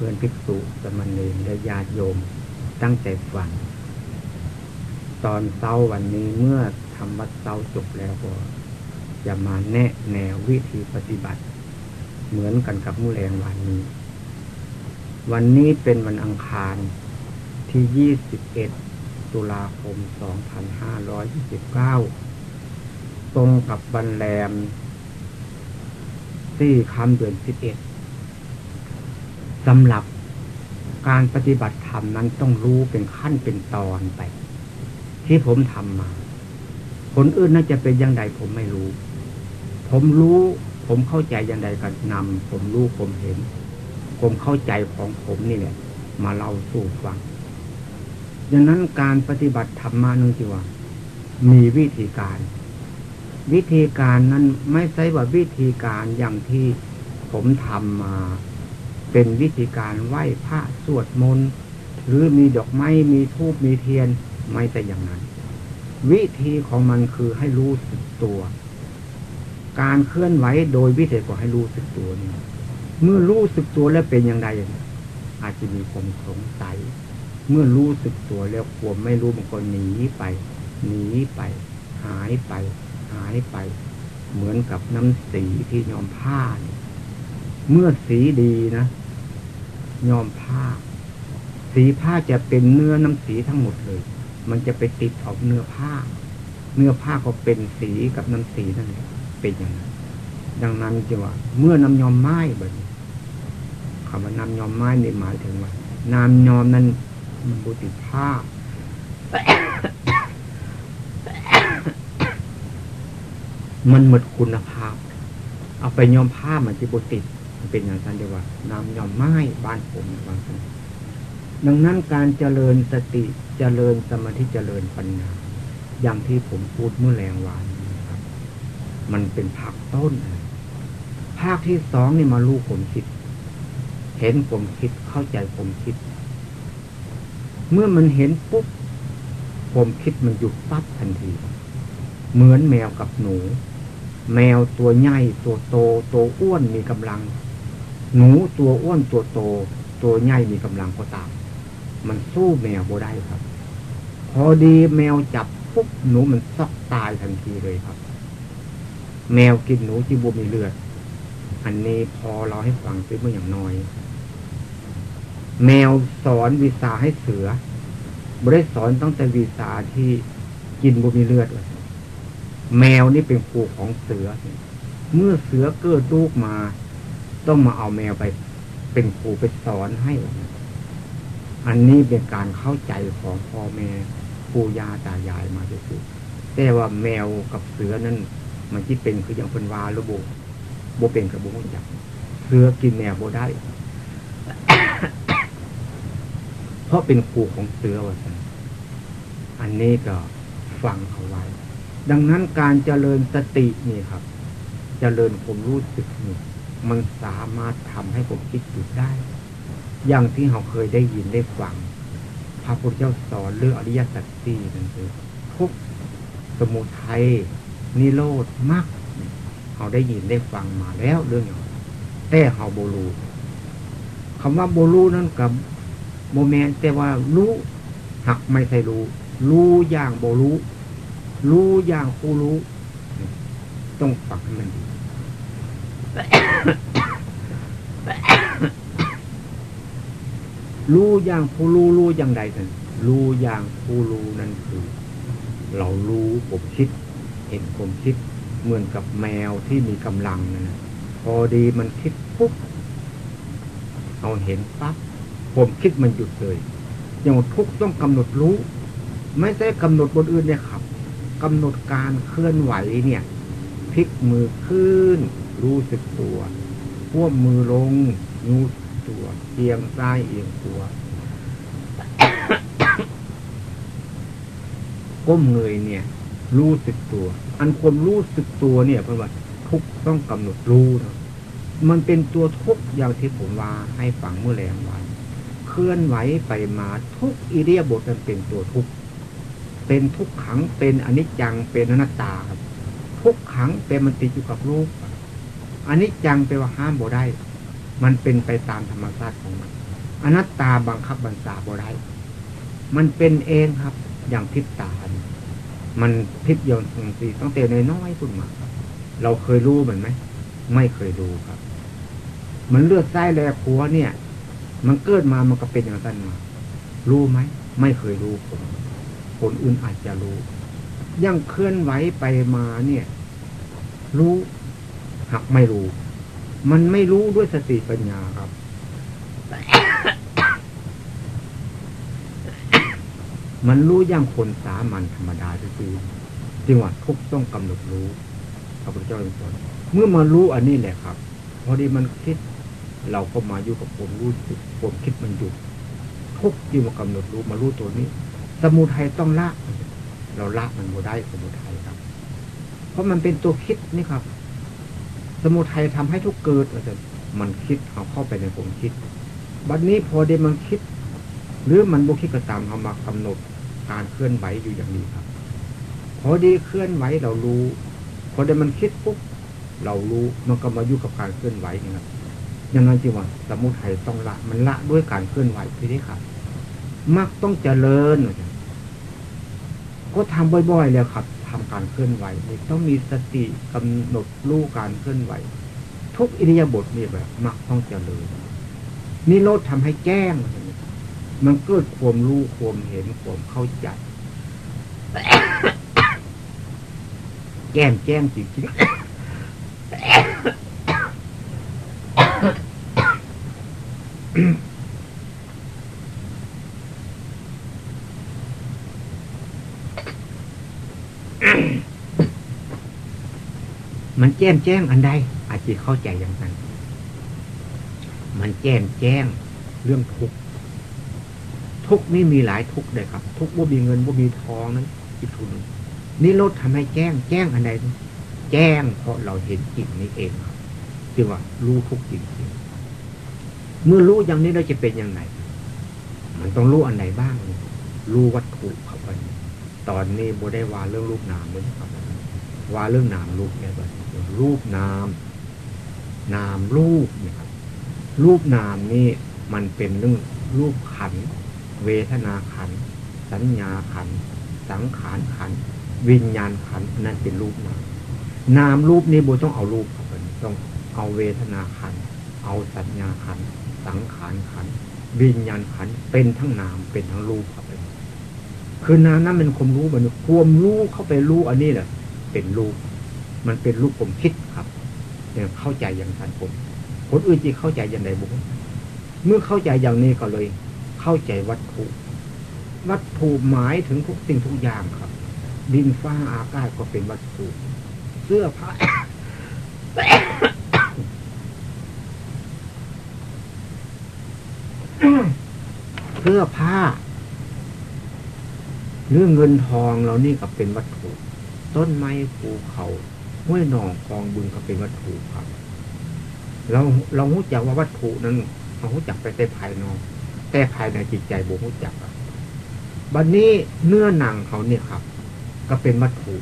พื่อนภิกษุสมณีและญาติโยมตั้งใจฟังตอนเช้าวันนี้เมื่อทำวัดเช้าจบแล้วก็จะมาแนะแนววิธีปฏิบัติ เหมือนกันกับมู่แรงวันนี้ วันนี้เป็นวันอังคารที่ 21 ตุลาคม 2529 ตรงกับวันแรมสี่คำเดือนสิบเอ็ด สำหรับการปฏิบัติธรรมนั้นต้องรู้เป็นขั้นเป็นตอนไป ที่ผมทำมา คนอื่นน่าจะเป็นยังไงผมไม่รู้ ผมรู้ผมเข้าใจยังไงกันนำผมรู้ผมเห็น ผมเข้าใจของผมนี่แหละ มาเล่าสู่ฟังดังนั้นการปฏิบัติธรรมมานึงจีว่ามีวิธีการ วิธีการนั้นไม่ใช่ว่าวิธีการอย่างที่ผมทำมา เป็นวิธีการไหว้พระสวดมนต์หรือมีดอกไม้มีทูบมีเทียนไม่แต่อย่างนั้น วิธีของมันคือให้รู้สึกตัว การเคลื่อนไหวโดยวิธีก็ให้รู้สึกตัวนี่เมื่อรู้สึกตัวแล้วเป็นอย่างไรอาจจะมีความสงสัย เมื่อรู้สึกตัวแล้วความไม่รู้มันก็หนีไปหนีไป หายไป หายไป เหมือนกับน้ำสีที่ยอมผ้าเเมื่อสีดีนะยอมผ้า สีผ้าจะเป็นเนื้อน้ำสีทั้งหมดเลย มันจะไปติดออกเนื้อผ้า เนื้อผ้าก็เป็นสีกับน้ำสีนั่นเป็นอย่างนั้นดังนั้นจะว่า เมื่อน้ำยอมไม้แบบคำว่าน้ำยอมไม้ในหมายถึงว่าน้ำยอมนั้นมันบุติดผ้ามันหมดคุณภาพ เอาไปยอมผ้ามันจะบุติด เป็นอย่างนั้นเดียว่าน้ำยอมไม้บ้านผมบางท่านดังนั้นการเจริญสติเจริญสมาธิเจริญปัญญาอย่างที่ผมพูดเมื่อแรงวานนะครับ มันเป็นภาคต้น ภาคที่สองนี่มาลูกผมคิด เห็นผมคิดเข้าใจผมคิด เมื่อมันเห็นปุ๊บผมคิดมันหยุดปั๊บทันที เหมือนแมวกับหนู แมวตัวใหญ่ตัวโตตัวอ้วนมีกำลัง หนูตัวอ้วนตัวโต ตัวใหญ่มีกำลังก็ตาม มันสู้แมวโบได้ครับ พอดีแมวจับปุ๊บหนูมันซอกตายทันทีเลยครับ แมวกินหนูจีบมีเลือด อันนี้พอเราให้ฟังไปเมื่ออย่างน้อย แมวสอนวิสาให้เสือบริสอนตั้งแต่วิสาที่กินบุมีเลือดเลยแมวนี่เป็นครูของเสือ เมื่อเสือเกิดลูกมา ต้องมาเอาแมวไป เป็นครูไปสอนให้ อันนี้เป็นการเข้าใจของพ่อแม่ปู่ย่าตายายมาด้วยคือแต่ว่าแมวกับเสือนั้น มันที่เป็นคืออย่างเป็นวาหรือโบโบเป็นกับโบจักเสือกินแมวโบได้ เพราะเป็นครูของเสือว่าสันอันนี้ก็ฟังเขาไว้ ดังนั้นการเจริญสตินี่ครับ เจริญผมรู้สึกนี่ มันสามารถทำให้ผมคิดหยุดได้ อย่างที่เราเคยได้ยินได้ฟัง พระพุทธเจ้าสอนเรื่องอริยสัจสี่นั่นคือทุกสมุทัยนิโรธมากเขาได้ยินได้ฟังมาแล้วเรื่องอย่างแต่เขาโบลูคำว่าโบลูนั่นกับโมเมนแต่ว่ารู้หักไม่ใช่รู้ รู้อย่างโบรู้ รู้อย่างผู้รู้ ต้องฝังมันดี รู้อย่างผู้รู้รู้อย่างใดกันรู้อย่างผู้รู้นั่นคือ เรารู้ผมคิด เห็นผมคิด เหมือนกับแมวที่มีกำลังนะพอดีมันคิดปุ๊บเอาเห็นปั๊บผมคิดมันหยุดเลยอย่างทุกต้องกำหนดรู้ ไม่ใช่กำหนดบนอื่นเนี่ยครับกำหนดการเคลื่อนไหวเนี่ยพลิกมือขึ้น รู้สึกตัวพ่วมมือลงรู้ตัวเอียงซ้ายเอียงตัวก้มเงยเนี่ย รู้สึกตัว อันความรู้สึกตัวเนี่ยเพราะว่าทุกต้องกำหนดรู้นะมันเป็นตัวทุกอย่างที่ผมว่าให้ฝังเมื่อแรงวันเคลื่อนไหวไปมาทุกอิเดียบทมันเป็นตัวทุกเป็นทุกขังเป็นอนิจจังเป็นอนัตตาครับทุกขังเป็นมันติดอยู่กับรูป อันิจจังแปลว่าห้ามบ่ได้ มันเป็นไปตามธรรมชาติของมัน อนัตตาบังคับบัญชาบ่ได้ มันเป็นเองครับ อย่างทิพตา มันทิพยนต์สังสีตั้งแต่ในน้อยขึ้นมาเราเคยรู้เหมันไหม ไม่เคยรู้ครับ มันเลือดไส้แลผัวเนี่ย มันเกิดมามันก็เป็นอย่างนั้นมา รู้ไหม ไม่เคยรู้ผมคนอื่นอาจจะรู้ ยังเคลื่อนไหวไปมาเนี่ย รู้ หักไม่รู้ มันไม่รู้ด้วยสติปัญญาครับ มันรู้อย่างคนสามัญธรรมดาคือจริงว่าทุกต้องกำหนดรู้พระพุทธเจ้าสอนเมื่อมารู้อันนี้แหละครับ พอดีมันคิด เราก็มาอยู่กับผมรู้สึกผมคิดมันหยุดทุกที่มากำหนดรู้มารู้ตัวนี้ สมุทัยต้องละ เราละมันโมได้สมุทัยครับ เพราะมันเป็นตัวคิดนี่ครับ สมุทัยทำให้ทุกเกิดมันคิดเอาเข้าไปในผมคิดบัดนี้พอเดมันคิด หรือมันบุคิดก็ตามเอามากำหนดการเคลื่อนไหวอยู่อย่างนี้ครับ พอดีเคลื่อนไหวเรารู้ พอเดมันคิดปุ๊บเรารู้มันก็มาอยู่กับการเคลื่อนไหวนี่ครับอย่างนั้นจริงว่าสมุทัยต้องละ มันละด้วยการเคลื่อนไหวที่นี้ครับมักต้องเจริญก็ทำบ่อยๆแล้วครับ ทำการเคลื่อนไหวต้องมีสติกำหนดรู้การเคลื่อนไหว ทุกอิริยาบถนี่แบบมักต้องเจริญนี่โลดทำให้แจ้ง มันเกิดความรู้ความเห็นความเข้าใจแก้มแจ้งจริงๆ มันแจ้งแจ้งอันใดอาจจะเข้าใจอย่างนั้น มันแจ้งแจ้งเรื่องทุกทุกนี่มีหลายทุกเลยครับ ทุกว่ามีเงินว่ามีทองนั้นอีกทุนนี่ลดทำให้แจ้งแจ้งอันใดแจ้งเพราะเราเห็นจริงนี้เองครับจึงว่ารู้ทุกจริงเมื่อรู้อย่างนี้เราจะเป็นยังไงมันต้องรู้อันไหนบ้าง รู้วัตถุครับวันตอนนี้โบได้ว่าเรื่องรูปนามเลยครับว่าเรื่องนามรูปเนี่ยแบบ รูปนาม นามรูปเนี่ยครับรูปนามนี่มันเป็นเรื่องรูปขัน เวทนาขัน สัญญาขัน สังขารขัน วิญญาณขันนั่นเป็นรูปนาม นามรูปนี้โบต้องเอารูปครับต้องเอาเวทนาขัน เอาสัญญาขัน สังขารขัน วิญญาณขันเป็นทั้งนามเป็นทั้งรูปครับคือนามนั้นเป็นความรู้มันความรู้เข้าไปรู้อันนี้แหละเป็นรูป มันเป็นรูปผมคิดครับเนี่ยเข้าใจอย่างทันผมคนอื่นจีเข้าใจอย่างไรบุญเมื่อเข้าใจอย่างนี้ก็เลย เข้าใจวัตถุ วัตถุหมายถึงทุกสิ่งทุกอย่างครับ ดินฟ้าอากาศก็เป็นวัตถุ เสื้อผ้าเสื้อผ้าเรื่องเงินทองเรานี่ก็เป็นวัตถุ ต้นไม้ภูเขา ห้วยหนองคลองบึงก็เป็นวัตถุครับ เราเราหู้จักว่าวัตถุนั้นเราหู้จักไปแต่ภายนอก แต่ภายในจิตใจบุหู้จักบัดนนี้เนื้อหนังเขาเนี่ยครับ ก็เป็นวัตถุ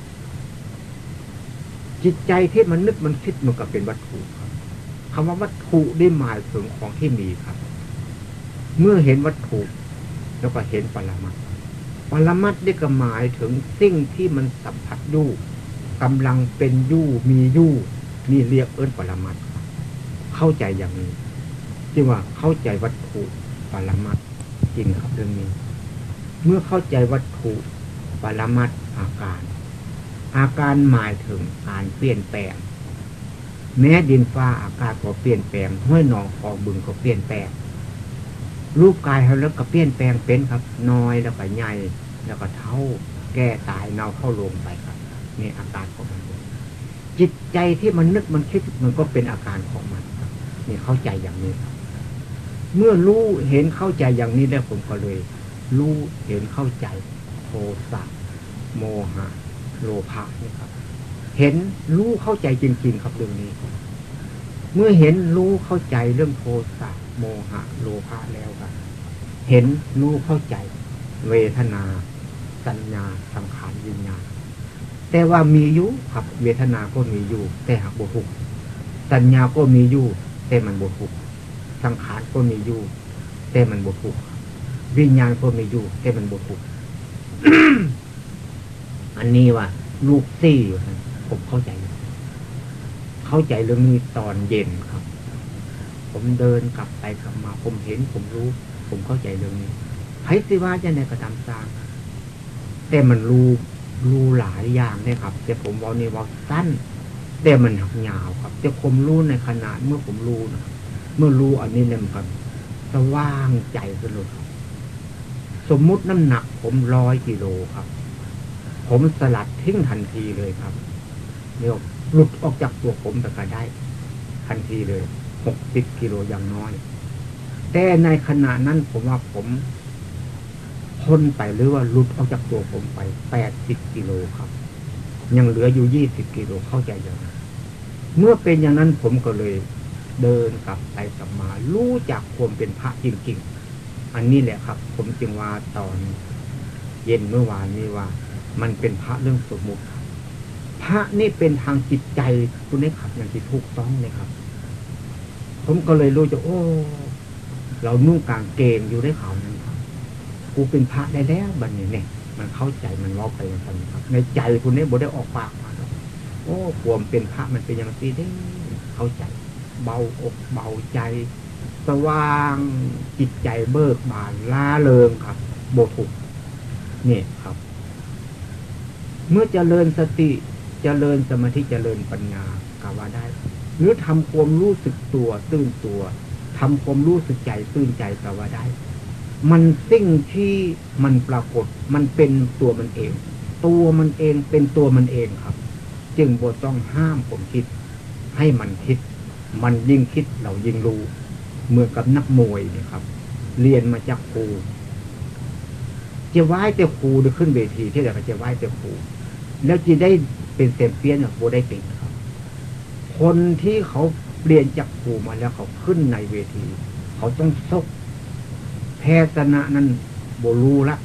จิตใจที่มันนึกมันคิดมันก็เป็นวัตถุครับคำว่าวัตถุได้หมายถึงของที่มีครับ เมื่อเห็นวัตถุ แล้วก็เห็นปรมัตปรมัตได้ก็หมายถึงสิ่งที่มันสัมผัสยู่ กำลังเป็นยู่มียู่นี่เรียกเอิ้นปรมัตเข้าใจอย่างนี้จึงว่าเข้าใจวัตถุปรมัตจริงครับเรื่องนี้ เมื่อเข้าใจวัตถุปรมัตอาการ อาการหมายถึงการเปลี่ยนแปลง แม้ดินฟ้าอากาศก็เปลี่ยนแปลงห้วยหนองคลองบึงก็เปลี่ยนแปลงรูปกายเขาแล้วก็เปลี่ยนแปลงเป็นครับน้อยแล้วก็ใหญ่แล้วก็เท่าแก่ตายเน่าเข้าลงไปครับ นี่อาการของมันจิตใจที่มันนึกมันคิดมันก็เป็นอาการของมันครับนี่เข้าใจอย่างนี้ครับ เมื่อรู้เห็นเข้าใจอย่างนี้แล้วผมก็เลย รู้เห็นเข้าใจโทสะโมหะโลภะนี่ครับ เห็นรู้เข้าใจจริงๆครับเรื่องนี้ เมื่อเห็นรู้เข้าใจเรื่องโทสะโมหะโลภะแล้วครับ เห็นรู้เข้าใจ เวทนา สัญญาสังขารวิญญาณ แต่ว่ามีอยู่ครับ เวทนาก็มีอยู่ แต่หักบุทุกสัญญาก็มีอยู่แต่มันบุทุกสังขารก็มีอยู่แต่มันบุทุกวิญญาณก็มีอยู่แต่มันบุทุกอันนี้ว่าลูกซี่ผมเข้าใจ เข้าใจเรื่องนี้ตอนเย็นครับ ผมเดินกลับไปกลับมา ผมเห็น ผมรู้ ผมเข้าใจเรื่องนี้ไพสิว่าจะในกระทำสร้างแต่มันรู้ รู้หลายอย่างเนี่ยครับ แต่ผมบอกนี่ว่าสั้นแต่มันหักยาวครับ แต่ผมรู้ในขณะเมื่อผมรู้นะเมื่อรู้อันนี้เนี่ยมันก็สว่างใจสนุกสมมุติน้ำหนักผมร้อยกิโลครับ ผมสลัดทิ้งทันทีเลยครับเดี๋ยหลุดออกจากตัวผมแต่ก็ได้ ทันทีเลยหกสิบกิโลอย่างน้อย แต่ในขณะนั้นผมว่าผม พ้นไปหรือว่าหลุดออกจากตัวผมไปแปดสิบกิโลครับ ยังเหลืออยู่ยี่สิบกิโลเข้าใจอย่างเมื่อเป็นอย่างนั้นผมก็เลยเดินกลับไปกลับมา รู้จักความเป็นพระจริงๆ อันนี้แหละครับ ผมจึงว่าตอนเย็นเมื่อวานนี้ว่า มันเป็นพระเรื่องสมมุติพระนี่เป็นทางจิตใจคุณนี่ขับอย่างที่ถูกต้องเลยครับ ผมก็เลยรู้จะโอ้ เรานุ่งกางเกงอยู่ได้ข่าวนั้นครับ กูเป็นพระได้แล้วบัดนี้เนี่ย มันเข้าใจมันว่าไปกันครับ ในใจคุณนี่บ่ได้ออกปากมาครับโอ้ความเป็นพระมันเป็นอย่างนี้ได้เข้าใจ เบาอกเบาใจ สว่างจิตใจเบิกบานล่าเริงครับโบถูกเนี่ยครับ เมื่อเจริญสติเจริญสมาธิเจริญปัญญากาว่าได้ หรือทำความรู้สึกตัว ตื่นตัวทำความรู้สึกใจตื่นใจก็ว่าได้ มันสิ่งที่มันปรากฏ มันเป็นตัวมันเอง ตัวมันเองเป็นตัวมันเองครับ จึงบทต้องห้ามผมคิด ให้มันคิด มันยิ่งคิดเรายิ่งรู้เหมือนกับนักมวยนี่ครับ เรียนมาจากครูจะไหว้แต่ครูจะขึ้นเวทีที่ไหนก็จะไหว้แต่ครูแล้วจะได้เป็นเต็มเปี้ยนโบได้เป็นครับ คนที่เขาเปลี่ยนจากครูมาแล้วเขาขึ้นในเวที เขาต้องซก แพทนะนั้นโบลูละ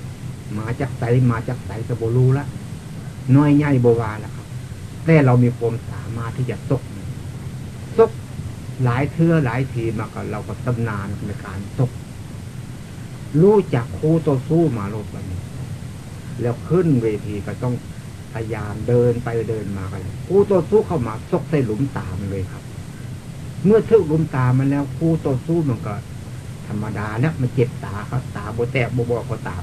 มาจากใสมาจากใสกับโบลูละน้อยใหญ่โบวาละครับ แต่เรามีความสามารถที่จะซกซกหลายเทือหลายทีมาก็เราก็ตำนานในการซกรู้จักคู่ต่อสู้มาโลดวันนี้ แล้วขึ้นเวทีก็ต้องพยายามเดินไปเดินมากันคู่ต่อสู้เข้ามาซกใส่หลุมตามเลยครับ เมื่อทึกหลุมตามันแล้วคู่ต่อสู้มันก็ ธรรมดาแล้วมันเจ็บตาครับตาโบแตกโบบอกก็ตา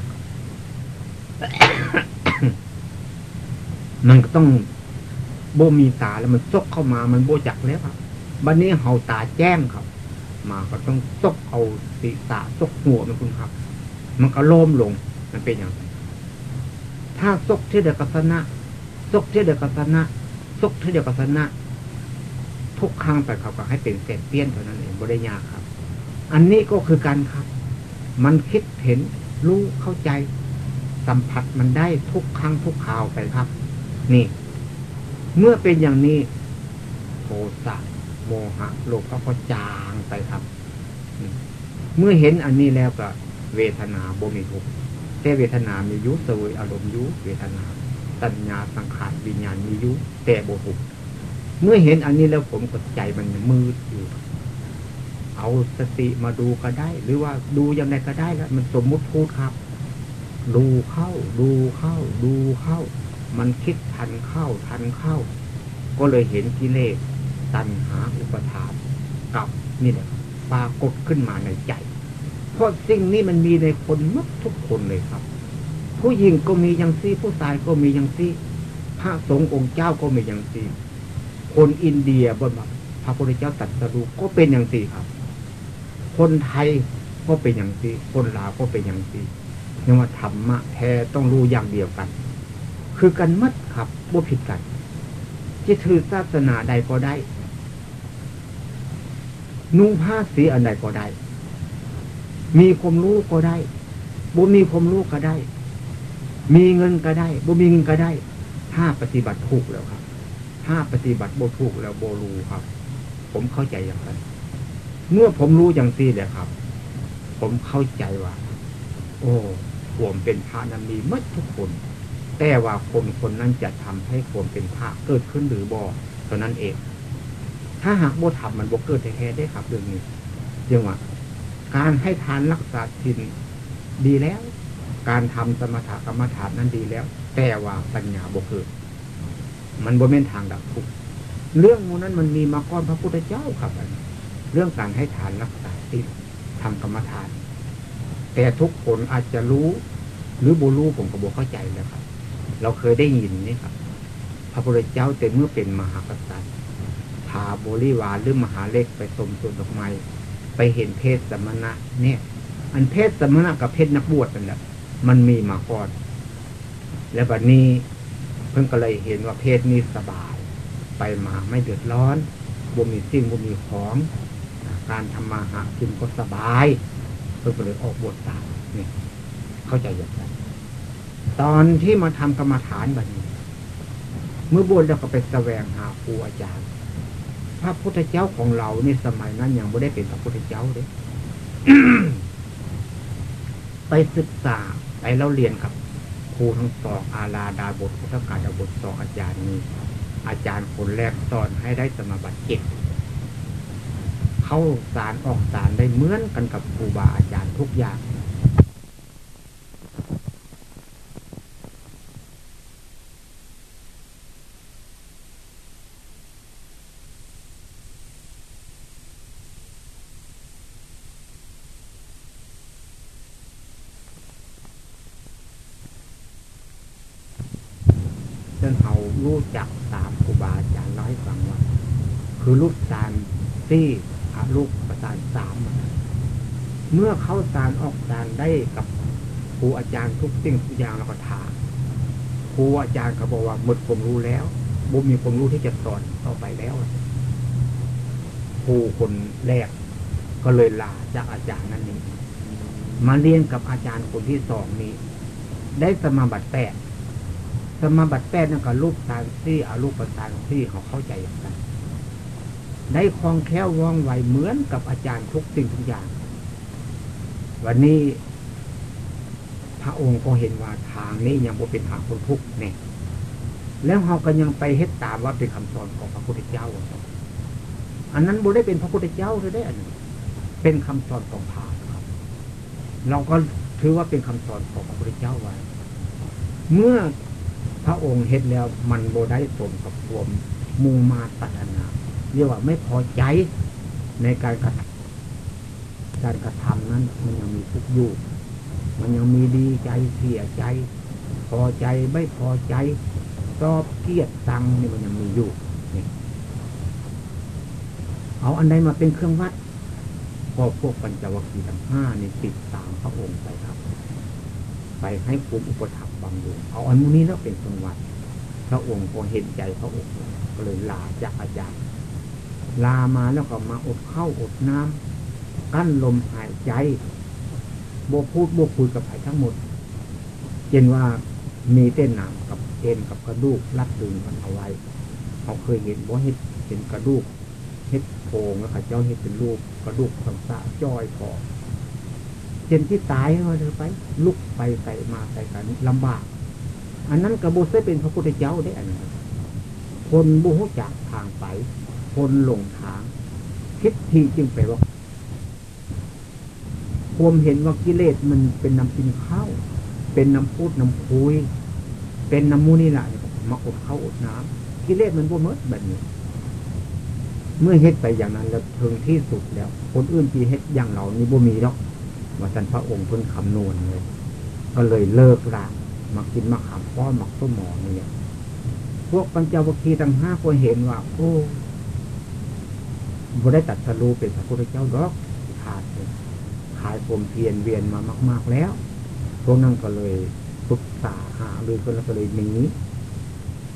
มันก็ต้องโบมีตาแล้วมันซกเข้ามามันโบจักแล้วครับบันนี้เห่าตาแจ้งครับ มาก็ต้องซกเอาศีรษะซกหัวมันคุณครับ มันก็ล้มลงมันเป็นอย่างถ้าซกเทเดกัสนะซกเทเดกัสนะซกเทเดกัสนะทุกครั้งไปเขาก็ให้เป็นเศษเปี้ยนเท่านั้นเองบริยาครับ อันนี้ก็คือการครับ มันคิดเห็นรู้เข้าใจ สัมผัสมันได้ทุกครั้งทุกคราวไปครับ นี่ เมื่อเป็นอย่างนี้โทสะโมหะโลภก็จางไปครับ เมื่อเห็นอันนี้แล้วก็ เวทนาบ่มีทุกแต่เวทนามียุสวยอารมณ์ยุเวทนาสัญญาสังขารวิญญาณมียุแต่บ่ทุกเมื่อเห็นอันนี้แล้วผมก็ใจมันมืดอยู่ เอาสติมาดูก็ได้ หรือว่าดูยังไงก็ได้แล้วมันสมมุติพูดครับ ดูเข้า ดูเข้า ดูเข้า มันคิดทันเข้าทันเข้า ก็เลยเห็นกิเลสตัณหาอุปทานกับนี่แหละปรากฏขึ้นมาในใจ เพราะสิ่งนี้มันมีในคนมักทุกคนเลยครับ ผู้หญิงก็มีอย่างซี่ ผู้ชายก็มีอย่างซี่ พระสงฆ์องค์เจ้าก็มีอย่างซี่ คนอินเดียบนพระพุทธเจ้าตรัสรู้ก็เป็นอย่างซี่ครับ คนไทยก็เป็นอย่างซี่คนลาวก็เป็นอย่างซี่นี่ว่าธรรมะแท้ต้องรู้อย่างเดียวกัน คือกันมัดครับบ่ผิดกันจะถือศาสนาใดก็ได้ นุ่งผ้าสีอันใดก็ได้ มีความรู้ก็ได้บ่มีความรู้ก็ได้ มีเงินก็ได้บ่มีเงินก็ได้ ถ้าปฏิบัติถูกแล้วครับ ถ้าปฏิบัติบ่ถูกแล้วโบรู้ครับ ผมเข้าใจอย่างนั้น เมื่อผมรู้อย่างนี้แหละครับ ผมเข้าใจว่า โอ้ผมเป็นพระนั้นมีมัดทุกคน แต่ว่าคนคนนั้นจะทำให้ผมเป็นพระเกิดขึ้นหรือบ่เท่านั้นเอง ถ้าหากบ่ทำมันบ่เกิดแท้ๆได้ครับเรื่องนี้เรื่องว่าการให้ทานรักษาศีลดีแล้ว การทำสมถกรรมฐานนั้นดีแล้ว แต่ว่าปัญญาบ่เกิด มันบ่เม่นทางดับทุกข์เรื่องมูนั้นมันมีมาก่อนพระพุทธเจ้าครับ เรื่องการให้ทานรักษาศีลทำกรรมฐาน แต่ทุกคนอาจจะรู้หรือบูรู้ผมก็บอกเข้าใจแล้วครับ เราเคยได้ยินนี่ครับ พระพุทธเจ้าแต่เมื่อเป็นมหากษัตริย์พาบริวารหรือมหาเล็กไปสมสุดดอกไม้ไปเห็นเพศสมณะ เนี่ย อันเพศสมณะกับเพศนักบวชนั่นแหละมันมีมาก่อน และบัดนี้เพิ่งก็เลยเห็นว่าเพศนี้สบาย ไปมาไม่เดือดร้อนบ่มีสิ่งบ่มีของ การทำมาหากินก็สบายเพิ่งก็เลยออกบทตามเนี่ยเข้าใจอย่างไรตอนที่มาทำกรรมฐานแบบนี้ เมื่อบวชแล้วก็ไปแสวงหาครูอาจารย์ พระพุทธเจ้าของเราในสมัยนั้นยังไม่ได้เป็นพระพุทธเจ้าเลยไปศึกษาไปเล่าเรียนกับครูทั้งสองอาลาดาบทพุทธกาดาบทสองอาจารย์นี้อาจารย์คนแรกสอนให้ได้สมาบัติเจ็ด เข้าสารออกสารได้เหมือนกันกับครูบาอาจารย์ทุกอย่างจนเขารู้จักสามครูบาอาจารย์เล่าให้ฟังว่า คือลูกสารซี่อาลูกประสานสาม เมื่อเข้าสารออกสารได้กับครูอาจารย์ทุกสิ่งทุกอย่างแล้วก็ถามครูอาจารย์เขาบอกว่าหมดผมรู้แล้วบุมีผมรู้ที่จะสอนต่อไปแล้วครูคนแรกก็เลยลาจากอาจารย์นั่นเองมาเรียนกับอาจารย์คนที่สองนี้ ได้สมาบัติแปดสมาบัติแปดนั่นก็ลูกสารซี่อาลูกประสานซี่เขาเข้าใจอย่างนั้นได้คลองแคล่วว่องไวเหมือนกับอาจารย์ทุกสิ่งทุกอย่าง วันนี้พระองค์ก็เห็นว่าทางนี้ยังบ่เป็นทางคนทุกข์เนี่ยแล้วเราก็ยังไปเฮ็ดตามว่าเป็นคำสอนของพระพุทธเจ้า อันนั้นบ่ได้เป็นพระพุทธเจ้าเลยได้อันนี้เป็นคำสอนของพระครับ เราก็ถือว่าเป็นคำสอนของพระพุทธเจ้าไว้ เมื่อพระองค์เฮ็ดแล้วมันโบได้สมกับความมุ่งมาตัณนาเรียกว่าไม่พอใจในการกระทำ การกระทำนั้นมันยังมีทุกข์อยู่ มันยังมีดีใจเสียใจ พอใจไม่พอใจชอบเกลียดตังนี่มันยังมีอยู่นี่เอาอันใดมาเป็นเครื่องวัดพอพวกปัญจวัคคีย์ทั้งห้านี่ติดตามพระองค์ไปครับ ไปให้ภูมิอุปถัมภ์บำรุงเอาอันนี้แล้วเป็นเครื่องวัด พระองค์พอเห็นใจพระองค์ก็เลยลาจากอาจารย์ลามาแล้วก็มาอดข้าวอดน้ำ กั้นลมหายใจโบพูดโบคุยกับใครทั้งหมดเช่นว่ามีเต้นหนังกับเอ็นกับกระดูกรัดดึงกันเอาไว้เขาเคยเห็นว่าเห็ดเป็นกระดูกเห็ดโพงแล้วค่ะเจ้าเห็ดเป็นรูปกระดูกสังสะจ้อยคอเช่นที่ตายมาเดินไป ลุกไปใส่มาใส่กันลำบาก อันนั้นกระโบเสเป็นพระพุทธเจ้าได้อันนั้นคนบูฮจากทางไป คนหลงทาง คิดทีจึงไปว่า ความเห็นว่ากิเลสมันเป็นน้ำกินข้าวเป็นน้ำพูดน้ำคุย เป็นน้ำมูนี่แหละมาอดข้าวอดน้ำกิเลสมันบ่เมดแบบนี้ เมื่อเฮ็ดไปอย่างนั้นแล้วถึงที่สุดแล้ว คนอื่นที่เฮ็ดอย่างเรานี่บ่มีหรอกว่าท่านพระองค์เพิ่นคำนวณเลย ก็เลยเลิกละมากินมะขามป้อนมะต้มหมอนี่เนี่ยพวกปัญจวัคคีย์ทั้งห้าคนเห็นว่า โอ้บ่ได้ตัดสรูเป็นพระพุทธเจ้าดอกขาดเลย ขายผมเพียนเวียนมามาก ๆแล้ว พวกนั้นก็เลยปรึกษาหาเลยคนละก็เลยหนี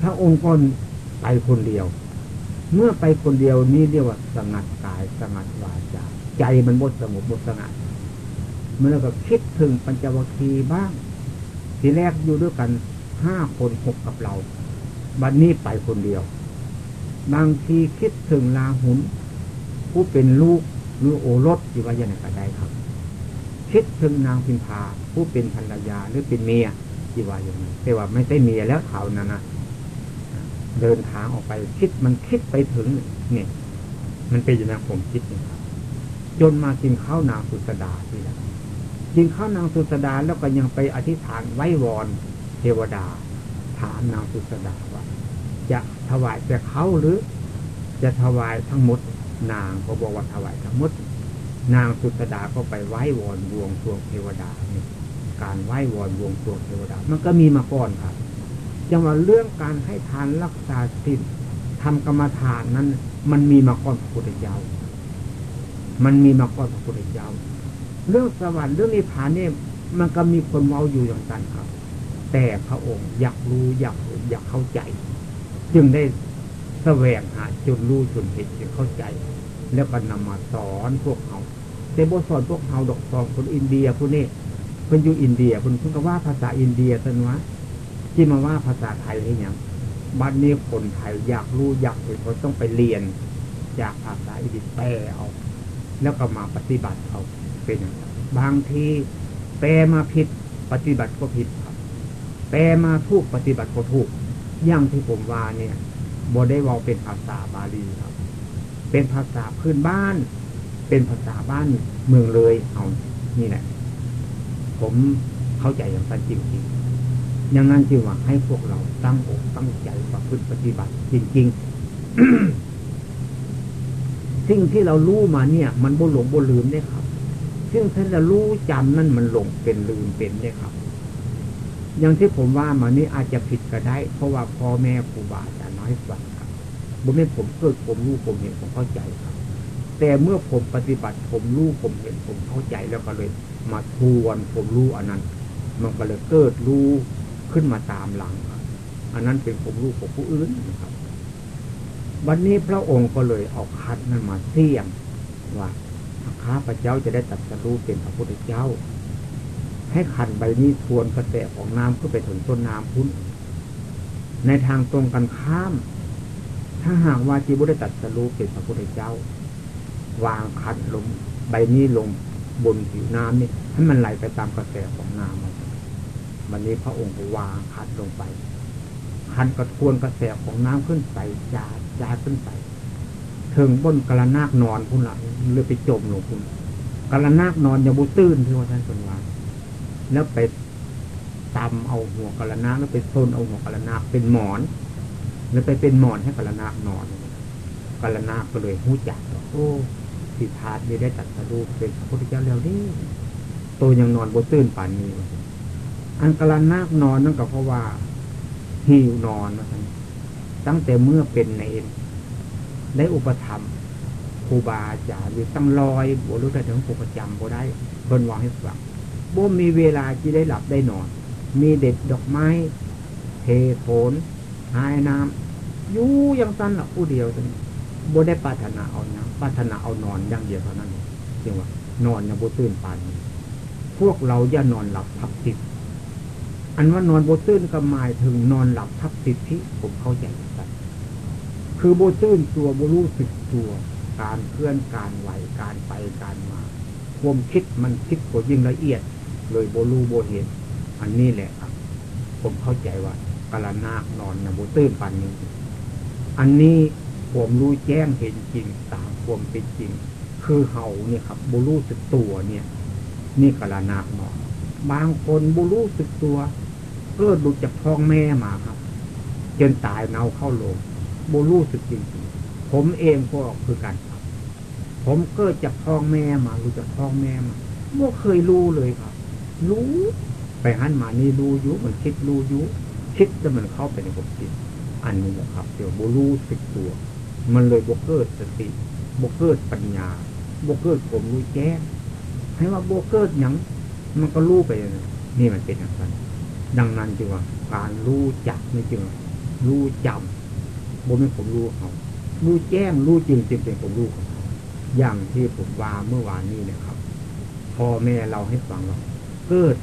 พระองค์ก็ไปคนเดียว เมื่อไปคนเดียวนี่เรียกว่าสงัดกายสงัดวาจาใจมันบดสงบบดสงัดเมื่อก็คิดถึงปัญจวัคคีย์บ้าง ทีแรกอยู่ด้วยกันห้าคนหกกับเราบัดนนี้ไปคนเดียว บางทีคิดถึงลาหุนผู้เป็นลูกหรือโอรสที่ว่าอย่างไรก็ได้ครับ คิดถึงนางพิมพาผู้เป็นภรรยาหรือเป็นเมียที่ว่าอย่างนั้แต่ว่าไม่ใช่เมียแล้วเท่านั้นนะเดินทางออกไปคิดมันคิดไปถึงเนี่ยมันเป็นอย่างนั้นผมคิดนะครับจนมากินข้าวนางสุสดาที่แล้วกินข้าวนางสุสดาแล้วก็ยังไปอธิษฐานไว้วอนเทวดา ถามนางสุสดาว่าจะถวายแต่เขาหรือ จะถวายทั้งหมดนางก็บอกว่าถวายทั้งหมด นางสุสดาก็ไปไหว้วอนบวงสรวงเทวดาเนี่ยการไหว้วอนวงสวงเทวดา มันก็มีมาก่อนครับจังว่าเรื่องการให้ทานรักษาศีลทำกรรมฐานนั้น มันมีมาก่อนพระพุทธเจ้า มันมีมาก่อนพระพุทธเจ้า เรื่องสวรรค์เรื่องนิพพานเนี่ยมันก็มีคนเมาอยู่อย่างนั้นครับ แต่พระองค์อยากรู้อยากอยากเข้าใจ จึงได้แสวงหาจนรู้จนเห็นจนเข้าใจ แล้วก็นำมาสอนพวกเขา แต่บทสอนพวกเขาดอกทองคนอินเดียพวกนี้เพิ่นอยู่อินเดียเพิ่นเพิ่งก็ว่าภาษาอินเดียสันวะที่มาว่าภาษาไทยให้ยังบัดนนี้คนไทยอยากรู้อยากเห็นเขาต้องไปเรียนจากภาษาอินเดียแปลเอา แล้วก็มาปฏิบัติเอาเป็นบางทีแปลมาผิดปฏิบัติก็ผิดครับ แปลมาถูกปฏิบัติก็ถูกอย่างที่ผมว่าเนี่ยบได้ว่าเป็นภาษาบาลีครับ เป็นภาษาพื้นบ้าน เป็นภาษาบ้านเมืองเลยเอานี่แหละผมเข้าใจอย่างนั้นจริงๆอย่างนั้นจึงว่าให้พวกเราตั้งอกตั้งใจประพฤติปฏิบัติ จริงๆ สิ่งที่เรารู้มาเนี่ย มันบ่หลงบ่ลืมเนี่ยครับ ซึ่งถ้าเรารู้จำนั่นมันหลงเป็นลืมเป็นเนี่ยครับ อย่างที่ผมว่ามานี่อาจจะผิดก็ได้ เพราะว่าพ่อแม่ครูบาอาจารย์น้อยฟังครับบุญไม่ผมเกิดผมรู้ผมเห็นผมเข้าใจครับ แต่เมื่อผมปฏิบัติผมรู้ผมเห็นผมเข้าใจแล้วก็เลย มาทวนผมรู้อันนั้น มันก็เลยเกิดรู้ขึ้นมาตามหลัง อันนั้นเป็นผมรู้ของผู้อื่นนะครับ วันนี้พระองค์ก็เลยเอาคัดนั้นมาเสี่ยงว่าข้าพระเจ้าจะได้ตัดสรู้เป็นพระพุทธเจ้า ให้ขันใบนี้ทวนกระแสของน้ำขึ้นไปถึงต้นน้ำพุ้น ในทางตรงกันข้าม ถ้าหากว่าจีบุได้ตัดสรู้เป็นพระพุทธเจ้า วางคันลงใบนี้ลงบนผิวน้ำนี่ให้มันไหลไปตามกระแสของน้ำวันนี้พระองค์วางคันลงไป คันกระทวนกระแสของน้ำขึ้นไปจาจาขึ้นไปถึงบนกระนาคนอนพุ่นละหรือไปจมลงพุ่นกระนาคนอนอย่าบุตื้นที่ว่าท่านสนว่าแล้วไปตำเอาหัวกระนาแล้วไปโซนเอาหัวกระนาเป็นหมอน แล้วไปเป็นหมอนให้กระนาคนอนกระนาก็เลยหู้จักโอ้ สิทาดไม่ได้ตัดสรูเป็นพระพุทธเจ้าแล้วนี่ตัวยังนอนบนตื้นป่านนี้ อันกระนานอนนั่นก็เพราะว่าหิวนอนนะท่านตั้งแต่เมื่อเป็นในได้อุปธรรมครูบาอาจารย์หรือตั้งลอยบรู้ได้ถึงผูกประจำบ่ได้เพิ่นวางให้ฟังบ่มีเวลาที่ได้หลับได้นอน มีเด็ดดอกไม้ เทโผนหายน้ำยู่ยังสั้นหละผู้เดียวตรงนี้ บ่ได้ปรารถนาเอาน้ำปรารถนาเอานอนอย่างเดียวเท่านั้นจริงว่านอนยังบ่ตื่นปานนี้พวกเราอย่านอนหลับทับติดอันว่านอนบ่ตื่นก็หมายถึงนอนหลับทับติดที่ผมเข้าใจกันคือบ่ตื่นตัวบ่รู้สึกตัว การเคลื่อนการไหวการไปการมาความคิดมันคิดกว่ายิ่งละเอียด เลยโบลูโบเห็น อันนี้แหละครับ ผมเข้าใจว่ากะลานากนอนนะบุตื้นปันนี้ อันนี้ ผมรู้แจ้งเห็นจริงตามความเป็นจริง คือเห่าเนี่ยครับบุรู้สึกตัวเนี่ย นี่กะลานากนอบางคนบุรู้สึกตัวเกิดหลุดจากท้องแม่มาครับจนตายเนาเข้าโลงบุรู้สึกจริงๆผมเองก็คือกันครับ ผมเกิดจากท้องแม่มารู้จากท้องแม่มาไม่เคยรู้เลยครับ รู้ ไปหันมานี่รู้ยุมันคิดรู้ยุคิดแล้วมันเข้าไปในความคิดอันนี้นะครับเดี๋ยวโบรู้สึกตัว มันเลยโบเกิดสติโบเกิดปัญญาโบเกิดผมรู้แจ้งให้ว่าโบเกิดยังมันก็รู้ไปเลยนี่มันเป็นอย่างนั้นดังนั้นจึงว่า การรู้จักไม่จึงรู้จำโบไม่ผมรู้เขารู้แจ้งรู้จริงจริงเป็นผมรู้ของเขาอย่างที่ผมว่าเมื่อวานนี้นะครับพ่อแม่เราให้ฟังเราเกิด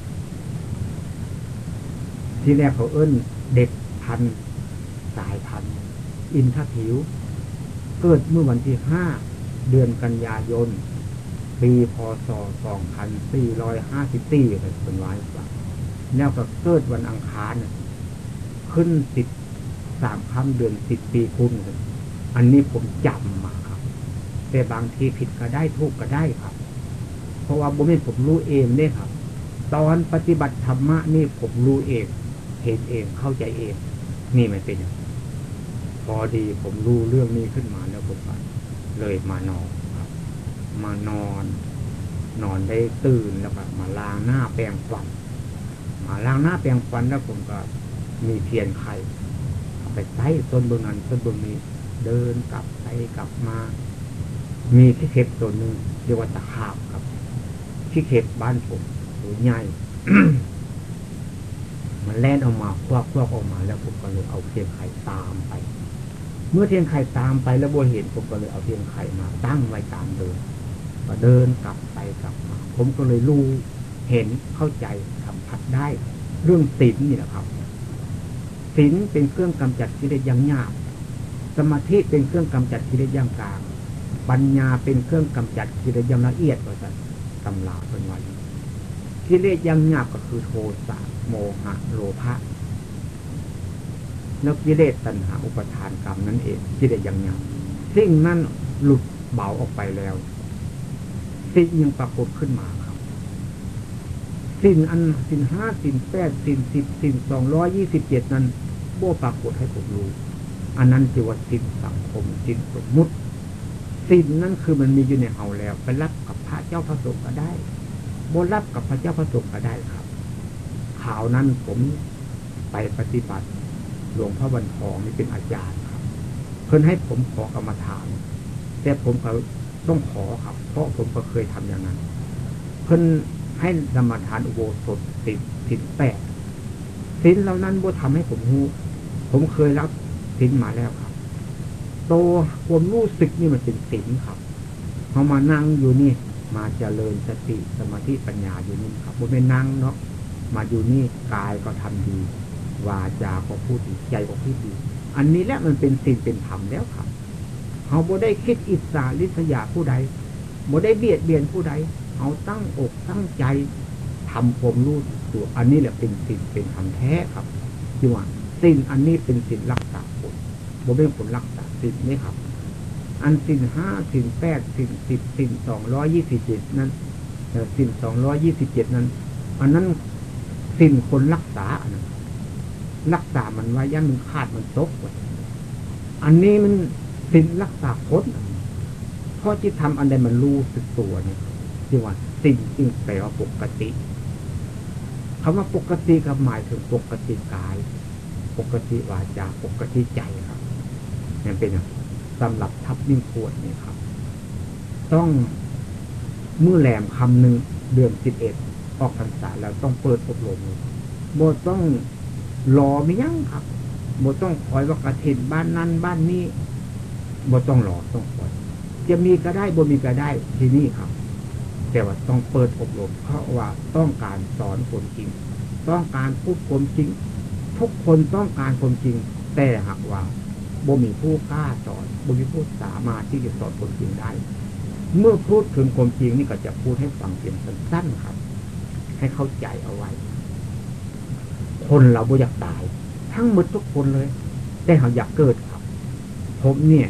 ที่แรกเขาเอิ้นเด็กพันสายพันอินทผิว เกิดเมื่อวันที่ห้าเดือนกันยายน ปีพศสองพันสี่ร้อยห้าสิบสี่เป็นวันฝังแล้วก็เกิดวันอังคารขึ้นสิบสามค่ำเดือนสิบปีคุณอันนี้ผมจำมาครับ แต่บางทีผิดก็ได้ถูกก็ได้ครับ เพราะว่าบุญผมรู้เองเนี่ยครับ ตอนปฏิบัติธรรมะนี่ผมรู้เอง เห็นเองเข้าใจเอง นี่ไม่เป็นอย่าง พอดีผมรู้เรื่องนี้ขึ้นมาแล้วผมก็เลยมานอนครับ มานอน นอนได้ตื่นแล้วก็มาล้างหน้าแปรงฟัน มาล้างหน้าแปรงฟันแล้วผมก็มีเทียนไข่ไปใต้ต้นเบื้องนั้นต้นเบื้องนี้ เดินกลับไปกลับมา มีที่เข็บตัวหนึ่งเรียกว่าตะขาบครับที่เข็บบ้านผมตัวใหญ่มันแล่นออกมาควักควักออกมาแล้วผมก็เลยเอาเทียนไข่ตามไป เมื่อเทียนไข่ตามไปแล้วบัวเห็นผมก็เลยเอาเทียนไข่มา ตั้งไว้ตามเดินก็เดินกลับไปกลับมา ผมก็เลยรู้เห็นเข้าใจสัมผัสได้ เรื่องศีลนี่แหละครับศีลเป็นเครื่องกำจัดกิเลสอย่างหยาบสมาธิเป็นเครื่องกำจัดกิเลสอย่างกลาง ปัญญาเป็นเครื่องกำจัดกิเลสอย่างละเอียดกว่าสันตำราเป็นวันกิเลสอย่างหยาบก็คือโทสะโมหะโลภะ แล้วกิเลสตัณหาอุปทานกรรมนั่นเอง กิเลสอย่างหยาบสิ่งนั้นหลุดเบาออกไปแล้ว สิ่งยังปรากฏขึ้นมาครับ สิ่งอันสิ่งห้าสิ่งแปดสิ่งสิบสิ่งสองร้อยยี่สิบเจ็ดนั้นโบปรากฏให้ผมรู้ อันนั้นคือว่าสิ่งสังคมสิ่งสมมุติสิ่งนั้นคือมันมีอยู่ในเฮาแล้ว ไปรับกับพระเจ้าพระสงฆ์ก็ได้บนรับกับพระเจ้าพระสงฆ์ก็ได้ครับข่าวนั้นผมไปปฏิบัติ หลวงพ่อวันทองนี่เป็นอาจารย์ครับ เพื่นให้ผมขอกรรมฐาน แต่ผมก็ต้องขอครับ เพราะผมก็เคยทำอย่างนั้น เพื่นให้กรรมฐานอุโบสถสิบสิบแปดสินเหล่านั้นบ่ทำให้ผมรู้ผมเคยรับสินมาแล้วครับ โตความรู้สึกนี่มันเป็นสินครับพอมานั่งอยู่นี่ มาเจริญสติสมาธิปัญญาอยู่นี่ครับบนไม่นั่งเนาะมาอยู่นี่กายก็ทำดี วาจาก็พูดดีใจก็พูดดี อันนี้แหละมันเป็นศีลเป็นธรรมแล้วครับเขาบ่ได้คิดอิสาลิษยาผู้ใดบ่ได้เบียดเบียนผู้ใดเขาตั้งอกตั้งใจทำความรู้ตัว อันนี้แหละเป็นศีลเป็นธรรมแท้ครับที่ว่าศีลอันนี้เป็นศีลรักษาผลบ่เป็นผลรักษาศีลนี่ครับ อันศีลห้าศีลแปดศีลสิบศีลสองร้อยี่สิบเจ็ดนั้นศีลสองร้อยี่สิบเจ็ดนั้น อันนั้นศีลคนรักษาอันนั้น รักษามันไว้ยันมันขาดมันตกอันนี้มันศีลรักษาคนเพราะที่ทำอันใดมันรู้สึกตัวเนี่ยที่ว่าสิ่งจึงแปลว่าปกติคำว่าปกติก็หมายถึงปกติกาย ปกติวาจาปกติใจครับนี่เป็นสำหรับทับนิ่งขวดนี่ครับ ต้องมือแหลมคำหนึ่งเดือนสิบเอ็ดออกพรรษาแล้วต้องเปิดอบรมโบต้อง รอไม่ยั้งครับโบต้องคอยว่ากระเทนบ้านนั้นบ้านนี้โบต้องรอต้องคอย จะมีก็ได้บ่มีก็ได้ที่นี่ครับ แต่ว่าต้องเปิดอบรม เพราะว่าต้องการสอนคนจริง ต้องการพูดความจริง ทุกคนต้องการความจริง แต่หากว่าบ่มีผู้กล้าสอนบ่มีผู้สามารถที่จะสอนคนจริงได้ เมื่อพูดถึงความจริงนี่ก็จะพูดให้ฟังเพียงสั้นๆครับ ให้เข้าใจเอาไว้ คนเราบ่อยากตาย ทั้งหมดทุกคนเลย แต่เขาอยากเกิดครับ ผมเนี่ย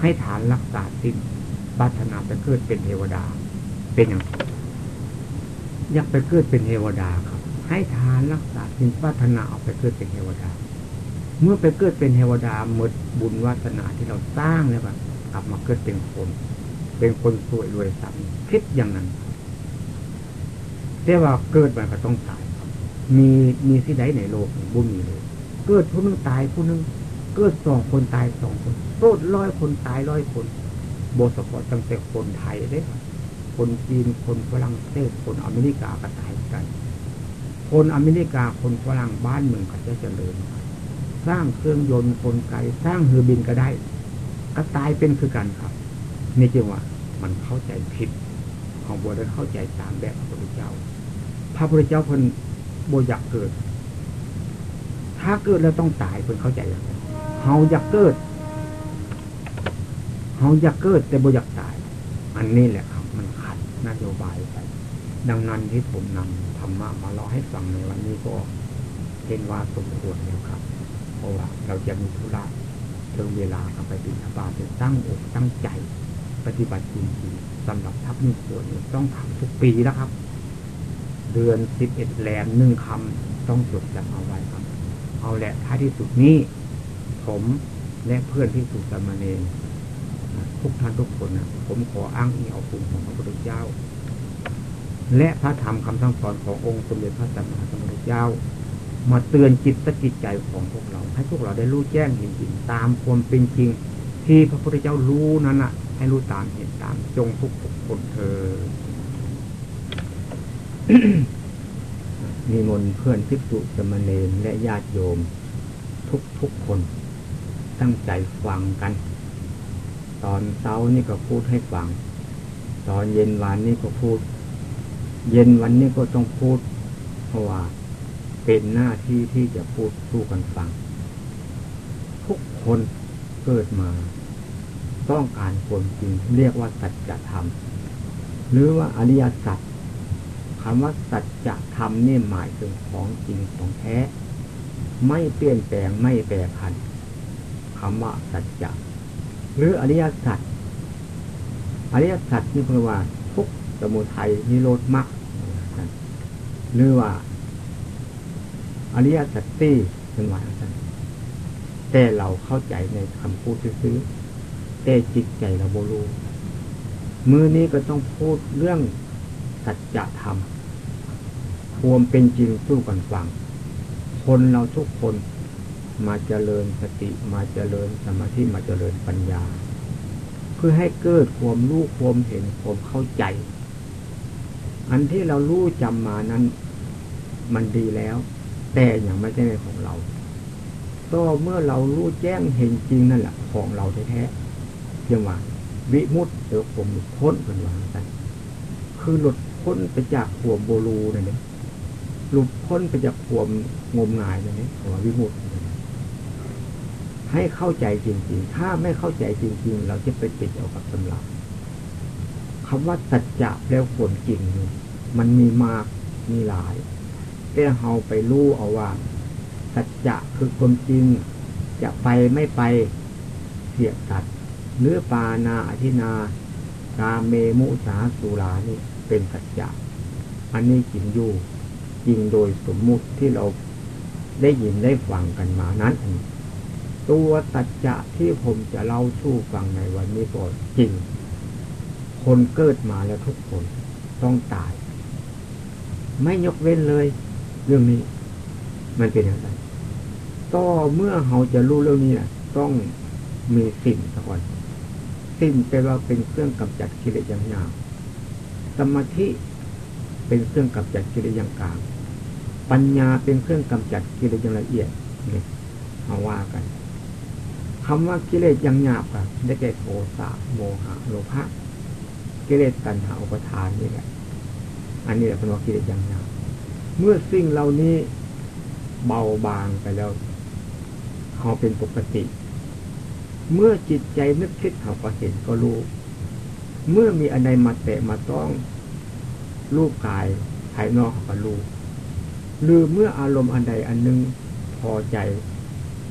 ให้ฐานรักษาสิ่งปรารถนาไปเกิดเป็นเทวดา เป็นอย่างอยากไปเกิดเป็นเทวดาครับ ให้ทานรักษาสิ่งปรารถนาเอาไปเกิดเป็นเทวดา เมื่อไปเกิดเป็นเทวดาหมดบุญวาสนาที่เราสร้างแล้วแบบกลับมาเกิดเป็นคน เป็นคนสวยรวยสัมคิดอย่างนั้นแต่ว่าเกิดมาก็ต้องตาย มีมีที่ใดในโลกบุญมีเลย เกิดผู้นึงตายผู้นึงเกิดสองคนตายสองคนโทษร้อยคนตายร้อยคนโบสถ์ตั้งแต่คนไทยเลยคนจีนคนฝรั่งเศสคนอเมริกาก็ตายกัน คนอเมริกาคนฝรั่งบ้านเมืองก็จะเจริญสร้างเครื่องยนต์กลไกสร้างเฮือบินก็ได้ ก็ตายเป็นคือกันครับนี่จึงว่ามันเข้าใจผิดของบัวได้เข้าใจตามแบบพระพุทธเจ้า พระพุทธเจ้าคน บอยากเกิด ถ้าเกิดแล้วต้องตายคนเข้าใจอย่างไรเฮาอยากเกิดเฮาอยากเกิด แต่โบอยากตาย อันนี้แหละครับ มันขัดนโยบายไปดังนั้นที่ผมนำธรรมะมาเล่าให้ฟังในวันนี้ก็เป็นว่าสมควรแล้วครับ เพราะว่าเราจะมีธุระเรื่องเวลากับไปบิณฑบาตจะตั้งอกตั้งใจ ปฏิบัติจริงๆสำหรับทัพนิ่ควรต้องทำทุกปีแล้วครับ เดือนสิบเอ็ดแหลมหนึ่งคำต้องจดจำเอาไว้ครับ เอาแหละท้ายที่สุดนี้ผมและเพื่อนที่สุดสมาเนทุกท่านทุกคนนะผมขออ้างอิงเอาคุณของพระพุทธเจ้า และพระธรรมคำสั่งสอนขององค์สมเด็จพระสัมมาสัมพุทธเจ้า มาเตือนจิตสกิจใจของพวกเรา ให้พวกเราได้รู้แจ้งเห็นจริงตามความเป็นจริง ที่พระพุทธเจ้ารู้นั้นน่ะให้รู้ตามเห็นตามจงทุกคนเธอ มีมนเพื่อนทิสุสมณเณรและญาติโยม ทุกทุกคน ตั้งใจฟังกัน ตอนเช้านี่ก็พูดให้ฟัง ตอนเย็นวันนี้ก็พูด เย็นวันนี้ก็ต้องพูด เพราะว่า เป็นหน้าที่ที่จะพูดสู้กันฟัง ทุกคนเกิดมา ต้องการความจริงเรียกว่าสัจธรรม หรือว่าอริยสัจ คำว่าสัจธรรมนี่หมายถึงของจริงของแท้ ไม่เปลี่ยนแปลงไม่แปรผันคำว่าสัจจะหรืออริยสัจอริยสัจนี่แปลว่าทุกสมุทัยนิโรธมรรคหรือว่าอริยสัจสี่เป็นว่าท่านแต่เราเข้าใจในคำพูดซื้อแต่จิตใจเราโบรูมือนี้ก็ต้องพูดเรื่องสัจธรรม ความเป็นจริงสู้กันฟัง คนเราทุกคนมาเจริญสติมาเจริญสมาธิมาเจริญปัญญา เพื่อให้เกิดความรู้ความเห็นความเข้าใจ อันที่เรารู้จำมานั้น มันดีแล้ว แต่อย่างไม่ใช่ในของเราก็เมื่อเรารู้แจ้งเห็นจริงนั่นแหละของเราแท้ๆเพียงว่าวิมุตต์หรือผมหลุดพ้นเป็นว่ากันคือหลุดพ้นไปจากขวโบลูนั่นเอง หลุดพ้นไปจากขวมงมงายนั่นเองว่าวิมุตต์ให้เข้าใจจริงๆ ถ้าไม่เข้าใจจริง ๆ เราจะไปติดเอากับตำราคำว่าสัจจะแล้วผลจริง มันมีมากมีหลาย แต่เฮาไปรู้เอาว่า สัจจะคือความจริง จะไปไม่ไปเสียสัตว์เนื้อปานาอธินากาเมมุสาสุรานี่เป็นสัจจะ อันนี้จริงอยู่ จริงโดยสมมุติที่เราได้ยินได้ฟังกันมานั้น ตัวตัจจะที่ผมจะเล่าสู้ฟังในวันนี้ก็จริง คนเกิดมาแล้วทุกคนต้องตาย ไม่ยกเว้นเลย เรื่องนี้ มันเป็นอย่างไรต่อเมื่อเราจะรู้เรื่องนี้นะต้องมีสิ่งก่อนสิ่งแปลว่าเป็นเครื่องกำจัดกิเลสอย่างยาวสมาธิเป็นเครื่องกำจัดกิเลสอย่างกลาง ปัญญาเป็นเครื่องกำจัดกิเลสอย่างละเอียดเนี่ยเอาว่ากันคำว่ากิเลสอย่างหยาบอะได้แก่โทสะโมหะโลภะกิเลสตัณหาอุปทานนี่แหละอันนี้แหละเป็นว่ากิเลสอย่างหยาบเมื่อสิ่งเหล่านี้เบาบางไปแล้วเขาเป็นปกติ เมื่อจิตใจนึกคิดเขาก็เห็นก็รู้ เมื่อมีอะไรมาแตะมาต้องรูปกายภายนอกเขาก็รู้ หรือเมื่ออารมณ์อันใดอันหนึ่งพอใจ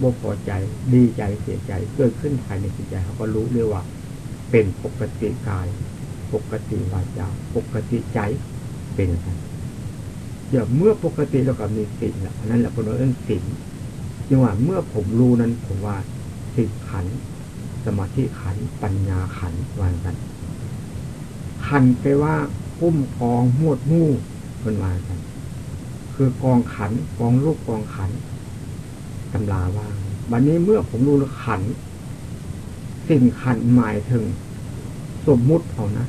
บ่พอใจดีใจเสียใจเกิดขึ้นภายในจิตใจเขาก็รู้เรียกว่า เป็นปกติกาย ปกติวาจาปกติใจเป็นอย่างนั้นเดี๋ยวเมื่อปกติเราก็มีสิ่งล้วนั้นแหละคนเราเรื่องสิ่งจังหวะเมื่อผมรู้นั้นผมว่าสิ่งขัน สมาธิขันปัญญาขันวางกันขันไปว่าพุ่มกองมวดมู่เป็นวางกัน คือกองขันกองรูปกองขันตำราว่าวันนี้เมื่อผมรู้ขัน สิ่งขันหมายถึง สมมุติเขานะ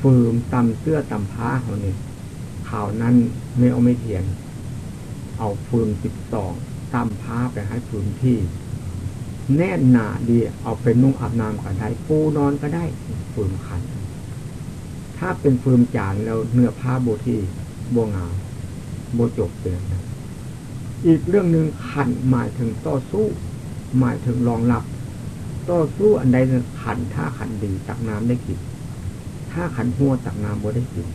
ฟืมตำเสื้อตำผ้าเขาเนี่ยข่าวนั้นไม่เอาไม่เถียนเอาฟืมสิบสองตำผ้าไปให้ฟืมที่ แน่นหนาดีเอาเป็นนุ่งอาบน้ำก็ได้ปูนอนก็ได้ฟืมขัน ถ้าเป็นฟืมจานแล้วเนื้อผ้าโบที่บวงาม โบจบเป็นอีกเรื่องหนึ่งขันหมายถึงต่อสู้ หมายถึงรองรับ ต่อสู้อันใดขันถ้าขันดีตักน้ำได้กินถ้าขันหัวตักน้ำบ่ได้กิน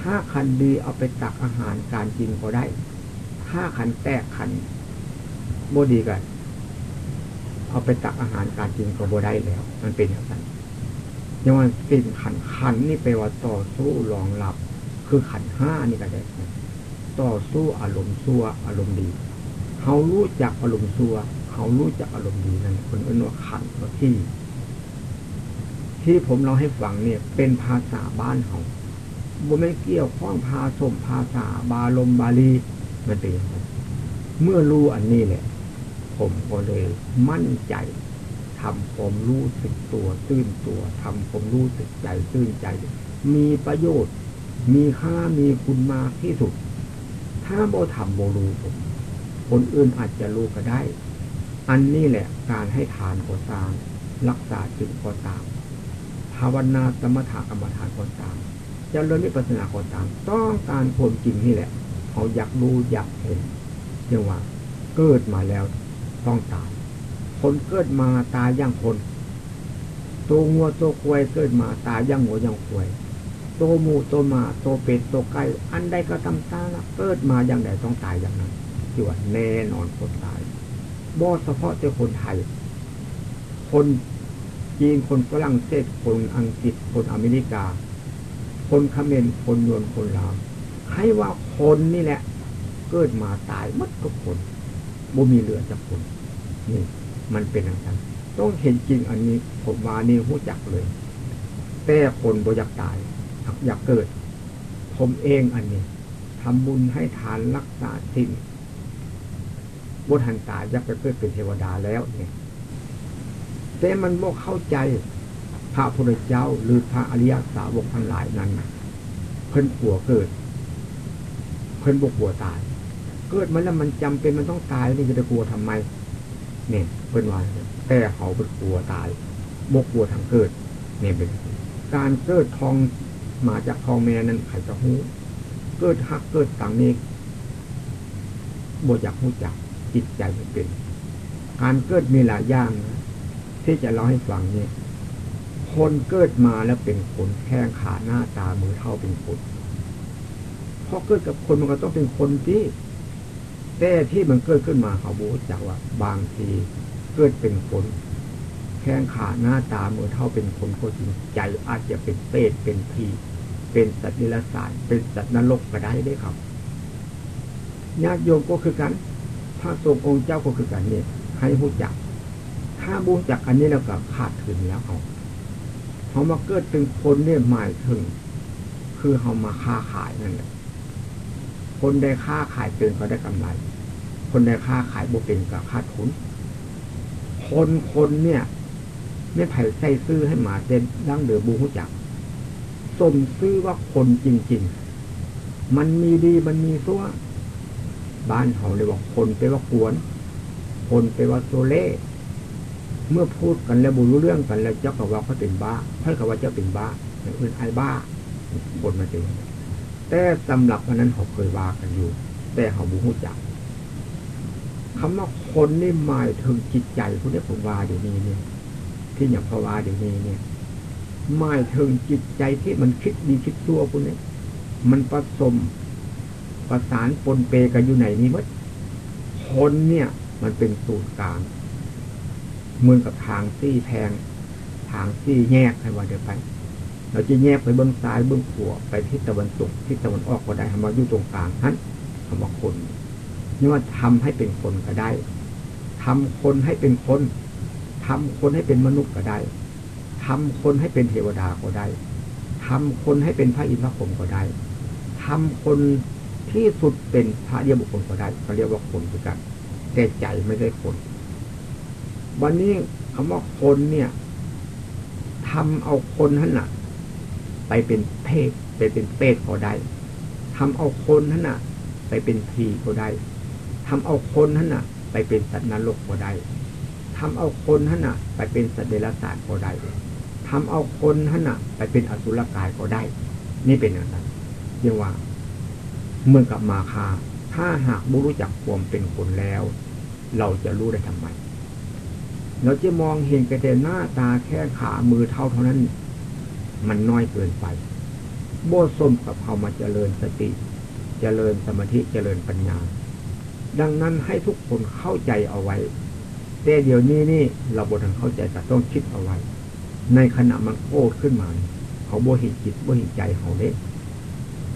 ถ้าขันดีเอาไปตักอาหารการกินก็ได้ ถ้าขันแตกขันโบดีกัน เอาไปตักอาหารการกินก็บ่ได้แล้ว มันเป็นอย่างนั้นยังว่าสิ่งขันขันนี่ไปว่าต่อสู้รองรับ คือขันห้านี่ก็ได้ ต่อสู้อารมณ์ซัวอารมณ์ดีเขารู้จักอารมณ์ซัวเขารู้จักอารมณ์ดีนั่นคนเรียกว่าขันตัวที่ ที่ผมเราให้ฟังเนี่ย เป็นภาษาบ้านเขาบ่ไม่เกี่ยวข้องภาสมภาษาบาลมบาลีมันเป็นองนั้นเมื่อรู้อันนี้แหละ ผมก็เลยมั่นใจทำผมรู้สึกตัวตื้นตัวทำผมรู้สึกใจตื้นใจ มีประโยชน์ มีค่ามีคุณมากที่สุด ถ้าโบทำโบรู้ผมคนอื่นอาจจะรู้ก็ได้ อันนี้แหละการให้ทานก็ตาม รักษาจิตก็ตาม ภาวนาสมถกรรมฐานก็ตามจะเริ่มวิปัสสนาก็ตาม ต้องการความจริงนี่แหละ เขาอยากรู้อยากเห็นเรียกว่า เกิดมาแล้วต้องตาย คนเกิดมาตายย่างคนตัวงัวตัวควายเกิดมาตายย่างหัวย่างควาย โตหมูโตมาโตเป็ดโตไก่อันใดก็ตำตาละเกิดมาอย่างใดต้องตายอย่างนั้นที่ว่าแน่นอนคนตายบ่เฉพาะแต่คนไทย คนจีนคนฝรั่งเศสคนอังกฤษคนอเมริกา คนเขมรคนยวนคนลาวให้ว่าคนนี่แหละ เกิดมาตายมัดทุกคนบ่มีเหลือจากคนนี่มันเป็นอย่างนั้นต้องเห็นจริงอันนี้ผมว่านี่หู้จักเลย แต่คนบ่อยากตาย อยากเกิด ผมเองอันนี้ทำบุญให้ทานรักษาสิ่งบุทันตายอยากไปเกิดเป็นเทวดาแล้วเนี่ย แต่มันบ่เข้าใจพระพุทธเจ้าหรือพระอริยสาวกทั้งหลายนั้นเพิ่นกลัวเกิด เพิ่นบกกลัวตาย เกิดมาแล้วมันจำเป็นมันต้องตายนี่จะกลัวทำไมเนี่ยเพิ่นว่าแต่เขาเป็นกลัวตายบกกลัวทางเกิดเนี่ยเป็นการเกิดทอง มาจากพ่อแม่นั้นใครจะหูเกิดหักเกิดต่างนี้บวอยากหูจักจิตใจมันเป็น การเกิดมีหลายอย่างนะที่จะเล่าให้ฟังเนี่ยคนเกิดมาแล้วเป็นคนแข้งขาหน้าตามือเท่าเป็นคนพอเกิดกับคนมันก็ต้องเป็นคนที่แต่ที่มันเกิดขึ้นมาเขาบูจักว่า บางทีเกิดเป็นคน แข้งขาหน้าตามือเท่าเป็นคนก็จริงใจอาจจะเป็นเปรตเป็นผี เป็นสัตว์นิรศาสเป็นสัตว์นรกก็ได้ได้ครับญาติโยมก็คือกันพระสงฆ์องค์เจ้าก็คือกันเนี่ยให้ผู้จัก ถ้าบูจักอันนี้แล้วก็ขาดถึงแล้วเขาเขามาเกิดเป็นคนเนี่ยหมายถึง คือเขามาค้าขายนั่นแหละคนได้ค้าขายเป็นก็ได้กำไร คนได้ค้าขายบ่เป็นก็ขาดทุนคนคนเนี่ย ไม่ไผ่ใส่ซื้อให้หมาเต็นดั้งเดือบูหูจัก สมซื้อว่าคนจริง ๆ มันมีดีมันมีซัวบ้านเขาเลยว่าคนไปว่ากวน คนไปว่าโซเล่เมื่อพูดกันแล้วบูรู้เรื่องกันแล้วเจ้าก็ว่าเขาเป็นบ้าค่อยก็ว่าเจ้าเป็นบ้าอื่นไอ้บ้าคนมาเจอแต่สำหรับวันนั้นเขาเคยว่ากันอยู่ แต่เขาบูรู้จักคำว่าคนนี่หมายถึงจิตใจผู้นี้ผมว่าเดี๋ยวนี้เนี่ยที่อย่างพว่าเดี๋ยวนี้เนี่ย หมายถึงจิตใจที่มันคิดดีคิดชั่วพวกนี้มันผสมประสานปนเปกันอยู่ไหนนี้มั้คนเนี่ย มันเป็นสูตรกลางเหมือนกับทางซี่แพง ทางซี่แยกให้ว่าเดียวไป เราจะแยกไปเบื้องซ้ายเบื้องขวาไปทิศตะวันตกทิศตะวันออกก็ได้ทำมาอยู่ตรงกลางนั้นคำว่าคนนี่ว่าทำให้เป็นคนก็ได้ทำคนให้เป็นคนทำคนให้เป็นมนุษย์ก็ได้ ทำคนให้เป็นเทวดาก็ได้ทำคนให้เป็นพระอินทร์พระพรหมก็ได้ทำคนที่สุดเป็นพระเดียบุคคลก็ได้เขาเรียกว่าคนคือกัน แต่ใจไม่ได้คน วันนี้คำว่าคนเนี่ยทำเอาคนนั่นน่ะ ไปเป็นเพศไปเป็นเปรตก็ได้ทำเอาคนนั่นน่ะ ไปเป็นผีก็ได้ทำเอาคนนั่นน่ะ ไปเป็นสัตว์นรกก็ได้ทำเอาคนนั่นน่ะ ไปเป็นสัตว์เดรัจฉานก็ได้ ทำเอาคนนั่นน่ะ ไปเป็นอสุรกายก็ได้ นี่เป็นอะไรเรียกว่าเมื่อกับมาคา ถ้าหากบุรู้จักความเป็นคนแล้ว เราจะรู้ได้ทำไม เราจะมองเห็นกระเด็นหน้าตาแค่ขามือเท่าเท่านั้น มันน้อยเกินไปโบสมกับเขามาเจริญสติ เจริญสมาธิเจริญปัญญา ดังนั้นให้ทุกคนเข้าใจเอาไว้แต่เดี๋ยวนี้นี่เราบทันเข้าใจแต่ต้องคิดเอาไว้ ในขณะมันโกรธขึ้นมา เขาโบเห็นจิตโบเห็นใจเขาเด้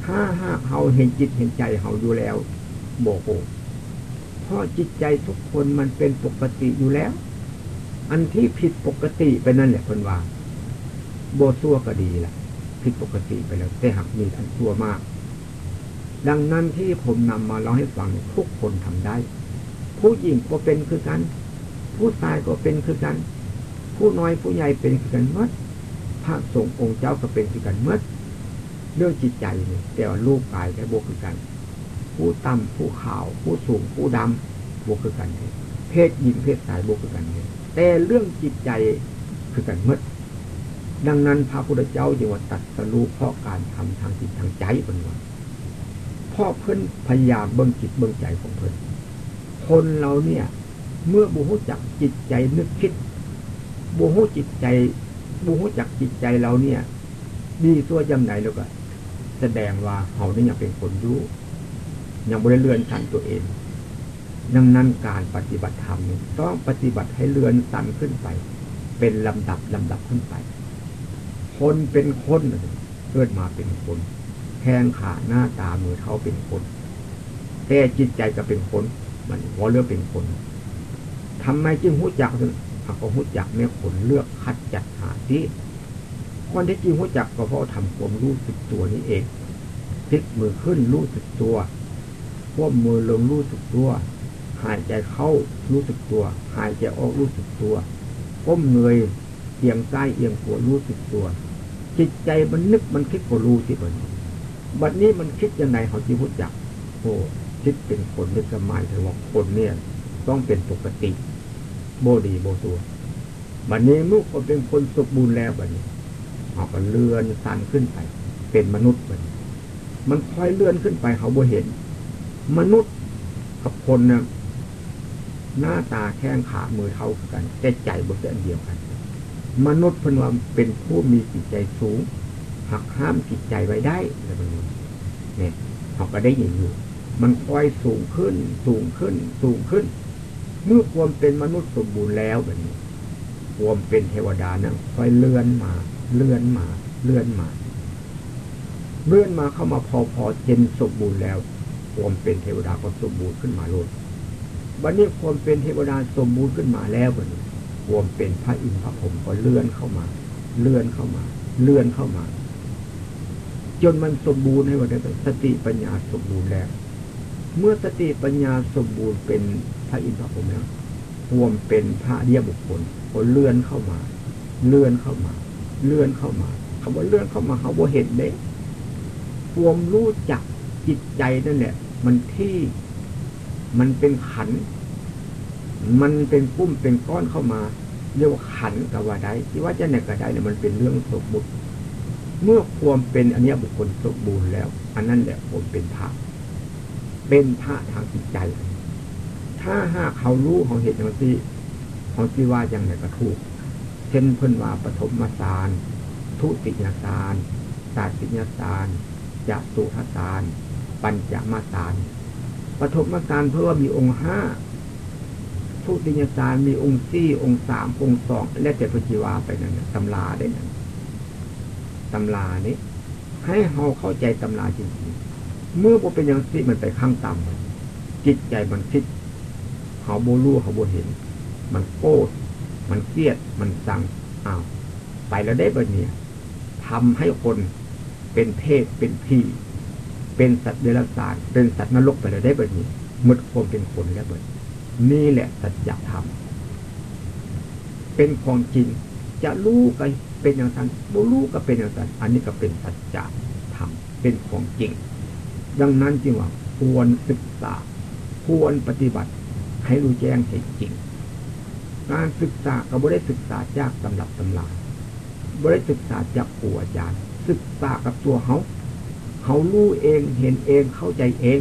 ถ้าหากเขาเห็นจิตเห็นใจเขาอยู่แล้วโบโกเพราะจิตใจทุกคนมันเป็นปกติอยู่แล้ว อันที่ผิดปกติไปนั่นแหละคนว่าโบซัวก็ดีแหละผิดปกติไปแล้ว แต่หากมีอันซัวมาก ดังนั้นที่ผมนำมาเล่าให้ฟังทุกคนทำได้ ผู้หญิงก็เป็นคือกัน ผู้ชายก็เป็นคือกัน ผู้น้อยผู้ใหญ่เป็นคือกันมดพระสงฆ์องค์เจ้าก็เป็นคือกันมดเรื่องจิตใจเนี่ยแต่ว่ารูปกายแค่บวกคือกัน ผู้ต่ำผู้ขาว ผู้สูง ผู้ดำบวกคือกันเพศหญิงเพศชายบวกคือกันแต่เรื่องจิตใจคือกันมดดังนั้นพระพุทธเจ้าจึงว่าตัดสรู้เพราะการทำทางจิตทางใจเป็นว่าพ่อเพิ่นพยายามเบื้องจิตเบื้องใจของเพิ่นคนเราเนี่ย เมื่อบูฮู้จักจิตใจนึกคิด บูฮู้จิตใจบูฮู้จักจิตใจเราเนี่ยดีตัวจำไหนแล้วก็ แสดงว่าเขาได้ยังเป็นคนรู้ยังบริเลื่อนสันตัวเอง ดังนั้นการปฏิบัติธรรมต้องปฏิบัติให้เลื่อนสันขึ้นไป เป็นลำดับลำดับขึ้นไป คนเป็นคนเกิดมาเป็นคนแขงขาหน้าตามือเท้าเป็นคน แต่จิตใจก็เป็นคน มันพอเลือกเป็นคนทำไมจึงหู้จัก หากหู้จักเนี่ยคนเลือกคัดจัดหาที่คนที่จริงรู้จักก็เพราะทำความรู้สึกตัวนี้เองพลิกมือขึ้นรู้สึกตัวควบมือลงรู้สึกตัว หายใจเข้ารู้สึกตัว หายใจออกรู้สึกตัวก้มเงยเอียงซ้ายเอียงขวารู้สึกตัว จิตใจมันนึกมันคิดก็รู้สิบัดบัดนี้มันคิดยังไงเขาจีรู้จักโอ้คิดเป็นคนนึกสมัยเธอว่าคนเนี่ย ต้องเป็นปกติ โบดีโบตัวบัดนี้มุกก็เป็นคนสมบูรณ์แล้วบัดนี้เขาก็เลื่อนสันขึ้นไป เป็นมนุษย์มันมันค่อยเลื่อนขึ้นไปเขาบ่เห็น มนุษย์กับคนเนี่ยหน้าตาแข้งขามือเท่ากันแต่ใจบนเดียวกัน มนุษย์พนวมเป็นผู้มีจิตใจสูง หักห้ามจิตใจไว้ได้อะไรแบบนี้เนี่ยเขาก็ได้ยินอยู่ มันค่อยสูงขึ้น สูงขึ้น สูงขึ้น เมื่อความเป็นมนุษย์สมบูรณ์แล้วแบบนี้ความเป็นเทวดานะค่อยเลื่อนมา เลื่อนมา เลื่อนมา เลื่อนมาเข้ามาพอพอเจนสมบูรณ์แล้วความเป็นเทวดาก็สมบูรณ์ขึ้นมาลดวันนี้ความเป็นเทวดาสมบูรณ์ขึ้นมาแล้ววันนี้ความเป็นพระอินทร์พระพรหมก็เลื่อนเข้ามา เลื่อนเข้ามา เลื่อนเข้ามา จนมันสมบูรณ์ให้วันนี้สติปัญญาสมบูรณ์แล้ว เมื่อสติปัญญาสมบูรณ์เป็น พระอินทร์พระพรหมแล้วควมเป็นพระเดียบุคคลก็เลื่อนเข้ามา เลื่อนเข้ามา เลื่อนเข้ามาคำว่าเลื่อนเข้ามาเขาบ่เห็นเด้ความรู้จักจิตใจนั่นแหละ มันที่มันเป็นขัน มันเป็นปุ้มเป็นก้อนเข้ามา เรียกว่าขันกับว่าได้ที่ว่าจะไหนก็ได้เนี่ยมันเป็นเรื่องสมมุติเมื่อความเป็นอันนี้บุคคลสมบูรณ์แล้ว อันนั้นแหละผมเป็นพระ เป็นพระทางจิตใจ ถ้าหากเขารู้เขาเห็นอย่างที่เขาที่ว่าอย่างไรก็ถูก เช่นเพิ่นว่าปฐมมาสาร ทุติยสารตาติยสารจะตุทสาร ปัญจมาสารปฐมสารเพื่อมีองค์ห้าทุติยสารมีองค์สี่องค์สามองค์สองและเจพจิวาไปนั่นตำราได้นั่นตำรานี้ ให้เราเข้าใจตำราจริงๆเมื่อบ่เป็นอย่างสี่มันไปข้างต่ำจิตใจมันคิด เขาโบรู้เขาโบเห็น มันโกรธมันเครียดมันสั่งอ้าวไปแล้วได้แบบนี้ทำให้คนเป็นเพศเป็นพี่ เป็นสัตว์เดรัจฉานเป็นสัตว์นรกไปเลยได้แบบนี้หมดความเป็นคนแล้วเบิดนี่แหละสัจธรรมเป็นของจริงจะรู้ก็เป็นอย่างนั้นบ่รู้ก็เป็นอย่างนั้นอันนี้ก็เป็นสัจธรรมเป็นของจริง ดังนั้นจึงว่าควรศึกษา ควรปฏิบัติ ให้รู้แจ้งให้จริง การศึกษาก็บ่ได้ศึกษาจากตำรับตำราบ่ได้ศึกษาจากครูอาจารย์ ศึกษากับตัวเขาเขารู้เองเห็นเองเข้าใจเอง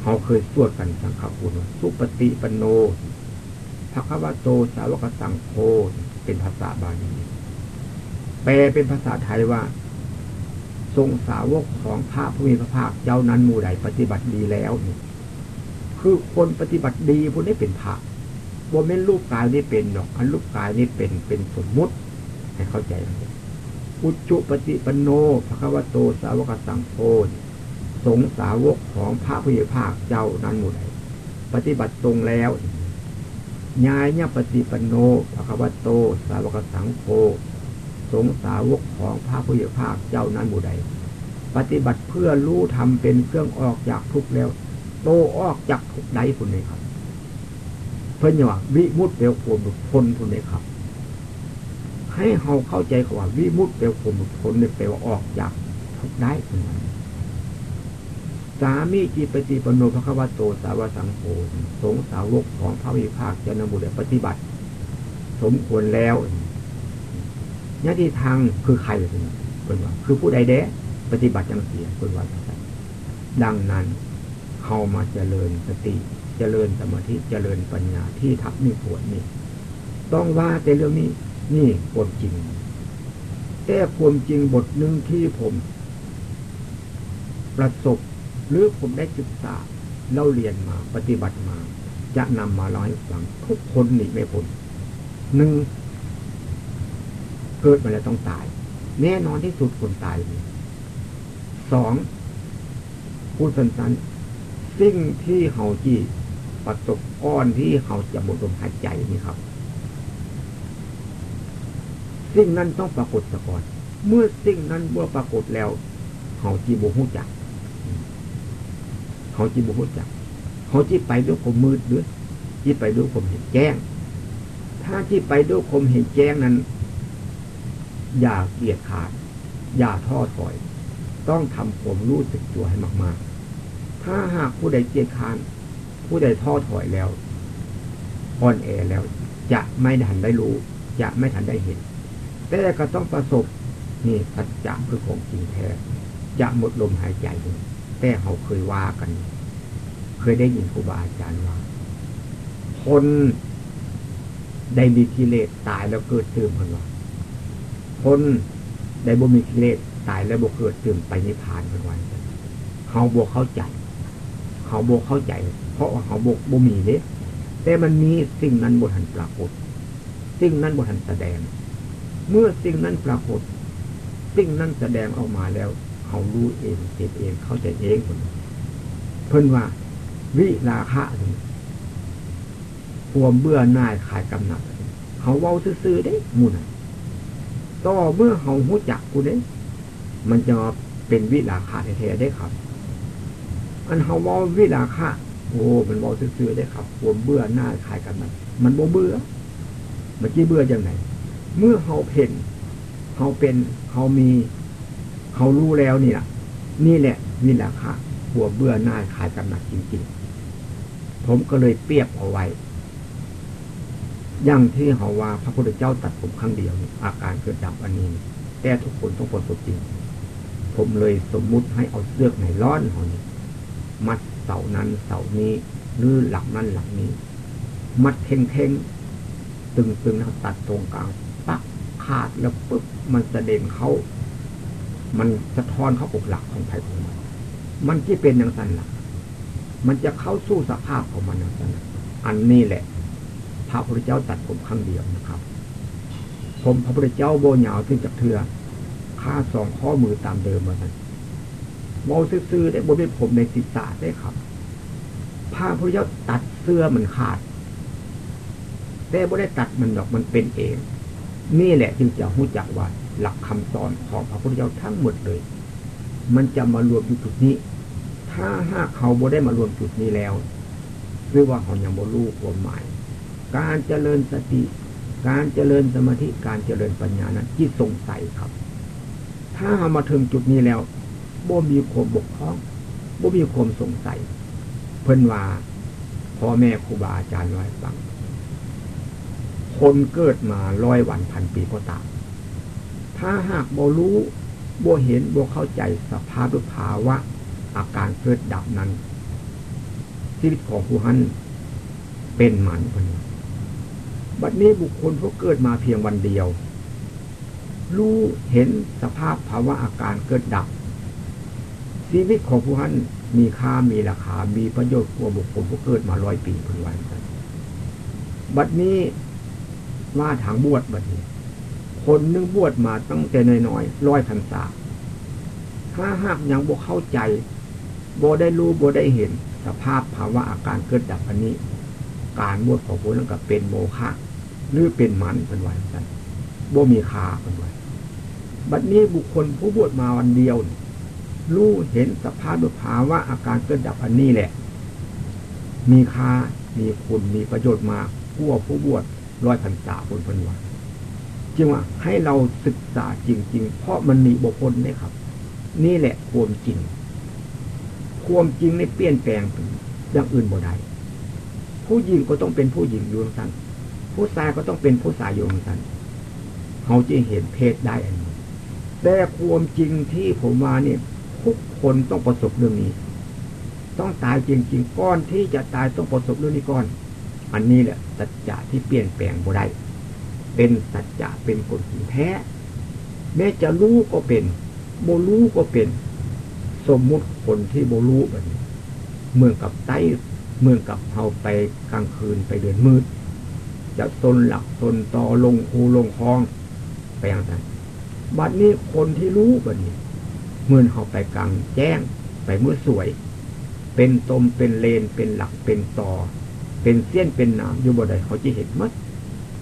เขาเคยสวดกันสังฆคุณสุปฏิปโนภควาโตสาวกสังโฆเป็นภาษาบาลีแปลเป็นภาษาไทยว่า ทรงสาวกของพระผู้มีพระภาคเจ้านั้นมูใดปฏิบัติดีแล้วนี่ คือคนปฏิบัติดีพวกนี้เป็นพระว่าไม่รูปกายนี่เป็นหรอกอันรูปกายนี่เป็นเป็นสมมุติ ให้เข้าใจอุจุปฏิปโนภควโตสาวกสังโฆสงสาวกของพระพุทธภาคเจ้านั้นหมดปฏิบัติตรงแล้วญาญปฏิปโนภควโต สาวกสังโฆ สงสาวกของพระพุทธภาคเจ้านั้นหมดปฏิบัติเพื่อรู้ทำเป็นเครื่องออกจากทุกข์แล้ว ตออกจากทุกใดคนนี้ครับ เพื่อนว่าวิมุตเปลวโผล่พ้นคนนี้ครับ ให้เราเข้าใจว่าวิมุตเปลวข่มผลเนี่ยแปลว่าออกจากทุกได้เป็นไงสามีจีปฏิปโนพระคัมโตสาวสังโฆสงสาวกของพระวิภาคเจนบุตรปฏิบัติ สมควรแล้วญาติทางคือใครเป็นว่าคือผู้ใดเด้ ปฏิบัติจังเสียเป็นว่าดังนั้น เข้ามาเจริญสติ เจริญสมาธิเจริญปัญญาที่ทับนี่ปวดนี่ ต้องว่าแต่เรื่องนี้ นี่ความจริง แต่ความจริงบทหนึ่งที่ผม ประสบหรือผมได้ศึกษาเล่าเรียนมาปฏิบัติมา จะนำมาเล่าให้ฟังทุกคนหนีไม่พ้นหนึ่งเกิดมาแล้วต้องตาย แน่นอนที่สุดคนตายสองพูดสั้นๆ สิ่งที่เขาจีประสบก้อนที่เขาจะหมดลมหายใจนี่ครับ สิ่งนั้นต้องปรากฏก่อน เมื่อสิ่งนั้นเมื่อปรากฏแล้วเขาจีบุหูจัก เขาจีบุหูจัก เขาจีไปด้วยความมืดด้วยจีไปด้วยความเห็นแจ้ง ถ้าจีไปด้วยความเห็นแจ้งนั้น อย่าเกียดขาด อย่าท้อถอย ต้องทำความรู้สึกตัวให้มาก ๆ ถ้าหากผู้ใดเกียดขาดผู้ใดท้อถอยแล้วอ่อนแอแล้ว จะไม่ทันได้รู้ จะไม่ทันได้เห็น แต่ก็ต้องประสบนี่สัจจะคือของจริงแท้จะหมดลมหายใจแต่เขาเคยว่ากัน เคยได้ยินครูบาอาจารย์ว่า คนได้มีกิเลสตายแล้วเกิดตื่นคนว่าคนได้บ่มีกิเลสตายแล้วบ่เกิดตื่นไปนิพพานคนวันเขาบวกเข้าใจ เขาบกเข้าใจ เพราะว่าเขาบกบ่มีเด้แต่มันมีสิ่งนั้นบทันปรากฏ สิ่งนั้นบทันแสดง เมื่อสิ่งนั้นปรากฏ สิ่งนั้นแสดงออกมาแล้ว เขารู้เองเห็นเองเข้าใจเองคนเพิ่นว่า วิราคะความเบื่อหน่ายขายกำหนัดเขาเว้าซื่อๆได้มูนต่อเมื่อเขาหูจักกูได้มันจะเป็นวิราคะแท้ๆได้ครับ อันเขาว้าวิราคะโอ้มันว้าซื่อๆได้ครับความเบื่อหน้าขายกำหนัดมันโมเบื่อเมื่อกี้เบื่อยังไงเมื่อเขาเพ่นเขาเป็นเขามีเขารู้แล้วนี่แหละนี่แหละวิราคะหัวเบื่อหน้าขายกำหนัดจริงๆ ผมก็เลยเปรียบเอาไว้อย่างที่เขาว่าพระพุทธเจ้าตัดผมครั้งเดียวอาการเกิดดับอันนี้ แต่ทุกคนต้องประสบจริง ผมเลยสมมุติให้เอาเสื้อไหนร้อนเขานี่ มัดเสานั้นเสานี้หรือหลักนั้นหลักนี้ มัดเท่งเท่งตึงตึงแล้วตัดตรงกลางปักขาดแล้วปึ๊บมันจะเด่นเขามันสะท้อนเข้าอกหลักของไผ่ของมันมันที่เป็นอย่างนั้นหล่ะมันจะเข้าสู้สภาพของมันอย่างนั้นอันนี้แหละ พระพุทธเจ้าตัดผมครั้งเดียวนะครับ ผมพระพุทธเจ้าโบหยาวขึ้นจากเถือค่าสองข้อมือตามเดิมมาสัน โมซื้อได้บนเป็นผมในศีรษะได้ครับพระพุทธเจ้าตัดเสื้อมันขาด แต่บ่ได้ตัดมันดอกมันเป็นเอง นี่แหละจึงจะหู้จักว่า หลักคำสอนของพระพุทธเจ้าทั้งหมดเลย มันจะมารวมอยู่จุดนี้ ถ้าหากเขาบ่ได้มารวมจุดนี้แล้วหรือว่าเขายังบ่รู้ความหมาย การเจริญสติ การเจริญสมาธิการเจริญปัญญานั้นที่สงสัยครับ ถ้าเรามาถึงจุดนี้แล้ว บ่มีความบกพร่องบ่มีความสงสัย เพิ่นว่าพ่อแม่ครูบาอาจารย์ร้อยฟัง คนเกิดมาร้อยวันพันปีก็ตาม ถ้าหากบ่รู้บ่เห็นบ่เข้าใจสภาพหรือภาวะอาการเกิดดับนั้น ชีวิตของผู้หันเป็นหมันคนนี้บัดนี้บุคคลเขาเกิดมาเพียงวันเดียว รู้เห็นสภาพภาวะอาการเกิดดับ ชีวิตของผู้ท่านมีค่ามีราคา มีประโยชน์กว่าบุคคลผู้เกิดมาร้อยปีพันวันบัดนี้ว่าทางบวชบัดนี้ คนนึงบวชมาตั้งแต่น้อยๆร้อยพรรษาถ้าหากยังบ่เข้าใจบ่ได้รู้บ่ได้เห็น สภาพภาวะอาการเกิดดับอันนี้ การบวชของผู้นั้นก็เป็นโมฆะหรือเป็นมันเป็นวันกันบ่มีคาเป็นวันบัดนี้บุคคลผู้บวชมาวันเดียว รู้เห็นสภาพดุภาวะอาการเกิดดับอันนี้แหละ มีค่ามีคุณมีประโยชน์มากผู้ผู้บวชร้อยพันษาคนพันวันจึงว่าให้เราศึกษาจริง ๆ เพราะมันมีบุคคลนี่ครับ นี่แหละความจริง ความจริงไม่เปลี่ยนแปลงอย่างอื่นบ่ได้ผู้หญิงก็ต้องเป็นผู้หญิงอยู่ทั้งผู้ชายก็ต้องเป็นผู้ชายอยู่เหมือนกันเขาจะเห็นเพศได้อันนี้แต่ความจริงที่ผมมาเนี่ย ทุกคนต้องประสบเรื่องนี้ ต้องตายจริงๆก้อนที่จะตายต้องประสบเรื่องนี้ก่อน อันนี้แหละสัจจะที่เปลี่ยนแปลงบ่ได้เป็นสัจจะเป็นกฎแท้ แม้จะรู้ก็เป็นโมรู้ก็เป็น สมมุติคนที่โมรู้แบบนี้เมืองกับไต้เมืองกับเฮาไปกลางคืนไปเดินมืด จะตนหลักตนต่อลงคูลงคลองไปอย่างนั้นบัดนี้คนที่รู้แบัดนี้ เมื่อเขาไปกลางแจ้ง ไปเมื่อสวย เป็นตมเป็นเลนเป็นหลักเป็นต่อ เป็นเส้นเป็นหนามอยู่บนใดเขาจะเห็นมัด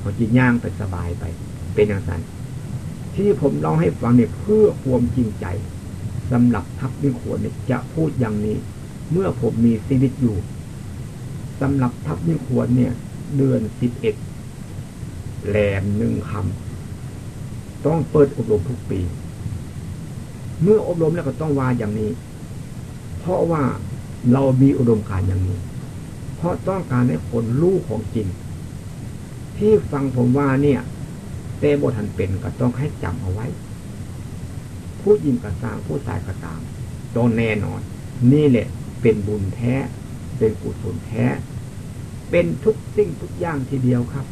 เขาจะย่างไปสบายไป เป็นอย่างนั้นที่ผมเล่าให้ฟังเนี่ยเพื่อความจริงใจสำหรับทัพนิขวนเนี่ยจะพูดอย่างนี้ เมื่อผมมีชีวิตอยู่สำหรับทัพนิขวนเนี่ย เดือนสิบเอ็ดแหลมหนึ่งคำต้องเปิดอบรมทุกปี เมื่ออบรมแล้วก็ต้องวาอย่างนี้ เพราะว่าเรามีอุดมการอย่างนี้ เพราะต้องการให้คนรู้ของจริง ที่ฟังผมว่าเนี่ยเตบทันเป็นก็ต้องให้จำเอาไว้ ผู้ยิงกระสร้างผู้ตายกระตามต้องแน่นอน นี่แหละเป็นบุญแท้ เป็นกุศลแท้ เป็นทุกสิ่งทุกอย่างทีเดียวครับ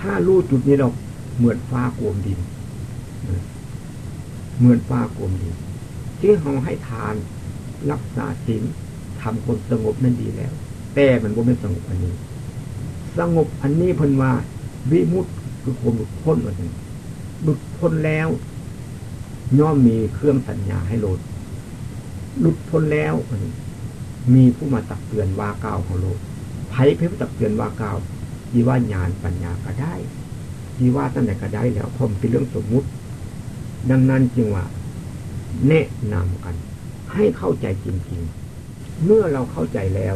ถ้ารู้จุดนี้เราเหมือนฟ้าโกมดิน เหมือนฟ้าโกมดินที่เราให้ทานรักษาศีลทำคนสงบนั่นดีแล้ว แต่มันก็ไม่สงบอันนี้ สงบอันนี้พันว่าวิมุตคือความหลุดพ้นว่านั้นหลุดพ้นแล้ว ย่อมมีเครื่องสัญญาให้โลดหลุดพ้นแล้วมีผู้มาตักเตือนว่าก้าวของโลกไผ่เพื่อตักเตือนว่าก้าวยีว่าญาณปัญญาก็ได้ยีว่าตั้งแต่ก็ได้แล้วพรมเป็นเรื่องสมมุติ ดังนั้นจึงว่าแนะนำกัน ให้เข้าใจจริงๆ เมื่อเราเข้าใจแล้ว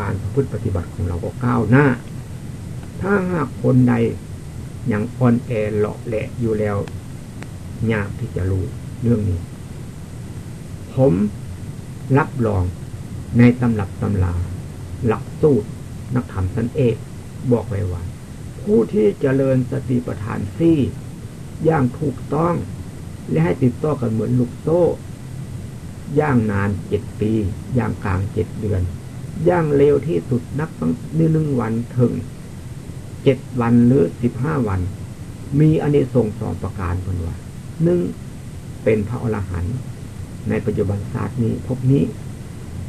การพฤติปฏิบัติของเราก็ก้าวหน้า ถ้าหากคนใดยังอ่อนแอเลาะแหละอยู่แล้วยากที่จะรู้เรื่องนี้ ผมรับรองในตำรับตำลาหลักสูตรนักธรรมสันเอกบอกไว้ว่า ผู้ที่เจริญสติปัฏฐานซี่อย่างถูกต้อง และให้ติดต่อกันเหมือนลูกโซ่ ย่างนานเจ็ดปี ย่างกลางเจ็ดเดือน ย่างเร็วที่สุดนับตั้งหนึ่งวันถึงเจ็ดวันหรือสิบห้าวัน มีอันนี้ส่งสองประการคนว่าหนึ่งเป็นพระอรหันต์ในปัจจุบันศาสตร์นี้พบนี้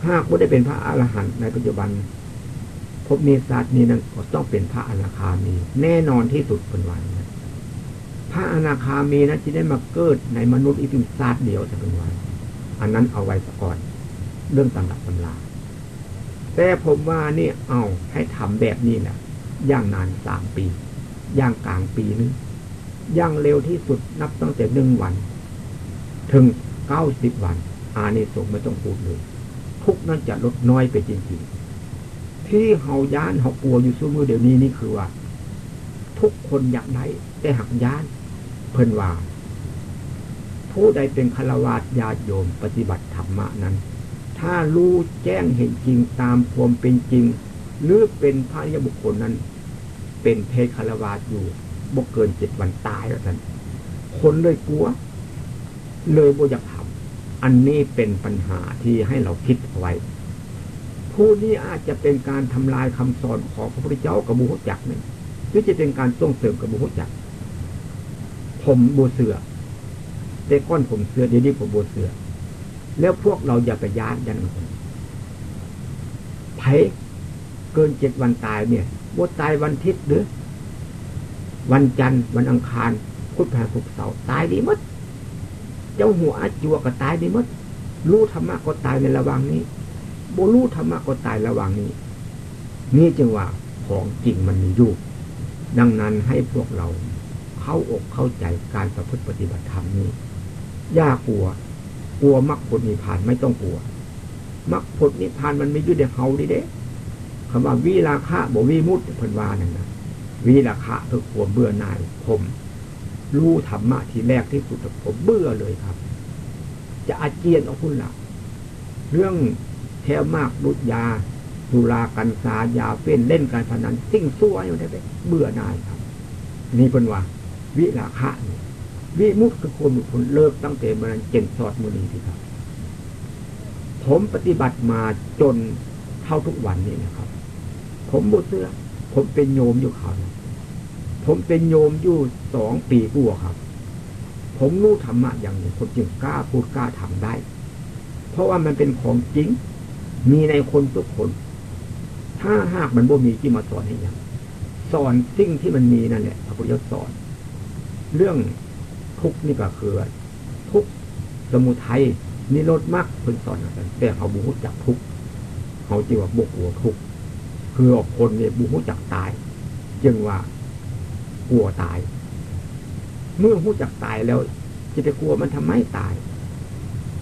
หากว่าได้เป็นพระอรหันต์ในปัจจุบันพบนี้ศาสตร์นี้นั้นก็ต้องเป็นพระอนาคามี แน่นอนที่สุดเป็นวัน พระอนาคามีนั้นจะได้มาเกิดในมนุษย์อีกเพียงศาสตร์เดียวจะเป็นวันอันนั้นเอาไว้ก่อน เรื่องตำรับตำราแต่ผมว่านี่เอาให้ทำแบบนี้แหละย่างนานสามปีย่างกลางปีนึงย่างเร็วที่สุดนับตั้งแต่หนึ่งวัน ถึงเก้าสิบวัน อานิสงส์ไม่ต้องพูดเลยทุกนั้นจะลดน้อยไปจริงๆ ที่เฮาย่านเฮากลัวอยู่สู้มือเดี๋ยวนี้นี่คือว่า ทุกคนอยากได้แต่หักย่าน เพิ่นว่า ผู้ใดเป็นฆราวาสญาติโยมปฏิบัติธรรมะนั้น ถ้ารู้แจ้งเห็นจริงตามความเป็นจริง หรือเป็นพระยบุคคลนั้น เป็นเพศฆราวาสอยู่บกเกินเจ็ดวันตายแล้วท่านคนเลยกลัว เลยบ่อยากทำอันนี้เป็นปัญหาที่ให้เราคิดเอาไว้ ผู้นี้อาจจะเป็นการทำลายคำสอนของพระพุทธเจ้ากับบุหจักนึ่งหรือจะเป็นการส่งเสริมกับบุหจัก ผมบูเสือแต่ก้อนผมเสือเดี๋ยวนี้ผมบูเสือ แล้วพวกเราอย่าไปยานยันคนไผเกินเจ็ดวันตายเนี่ยบ่ตายวันทิศหรือ วันจันทร์วันอังคารพุธพฤหัสเสาร์ตายดีมด เจ้าหัวอาจัวก็ตายดีมดรู้ธรรมะก็ตายในระหว่างนี้บรู้ธรรมะก็ตายระหว่างนี้ นี่จึงว่าของจริงมันมีอยู่ ดังนั้นให้พวกเรา เข้าอกเข้าใจการประพฤติปฏิบัติธรรมนี้ย่ากลัว กลัวมรรคผลนิพพานไม่ต้องกลัวมรรคผลนิพพานมันไม่ยืดเดียวเฮาดิเด้คำว่าวิราคะบวิมุตติเพิ่นว่านั่นนะวิราคะคือความเบื่อหน่ายผมรู้ธรรมะที่แรกที่สุดผมเบื่อเลยครับ จะอาเจียนออกคุณละเรื่องแถวมากดุจยาสุรากันสายาเฟ้นเล่นการพนันสิ่งซัวอยู่ได้ไปเบื่อหน่ายครับ นี่เป็นว่า วิราคะนี่วิมุตคือคนคนเลิกตั้งแต่เมื่อนั้นเจนสอดมือนี้ที่ครับ ผมปฏิบัติมาจนเท่าทุกวันนี้นะครับ ผมบุเสื้อผมเป็นโยมอยู่เขาผมเป็นโยมอยู่สองปีกว่าครับ ผมรู้ธรรมะอย่างนี้ผมจึงกล้าพูดกล้าทำได้ เพราะว่ามันเป็นของจริง มีในคนทุกคน ถ้าหากมันบ่มีที่มาสอนให้ยังสอนสิ่งที่มันมีนั่นแหละพระพุทธเจ้าสอน เรื่องทุกนี่ก็คือทุกสมุทัยนิโรธมรรคเพิ่นสอนกันแต่เขาบุกจักทุกเขาจีว่าบกหัวทุกคืออกคนเนี่ยบุกจักตาย จึงว่ากลัวตาย เมื่อหู้จักตายแล้วจะไปกลัวมันทำไมตาย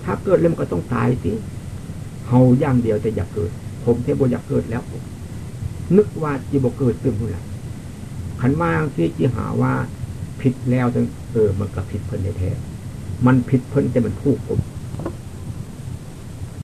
ถ้าเกิดแล้วมันก็ต้องตายสิเฮาย่างเดียวจะอยากเกิด ผมเทบอยากเกิดแล้วนึกว่าจีบเกิดเต็มหัวขันมาสิจีหาว่า ผิดแล้วจนเออมันก็ผิดเพิ่นแท้มันผิดเพิ่นแต่มันถูกผม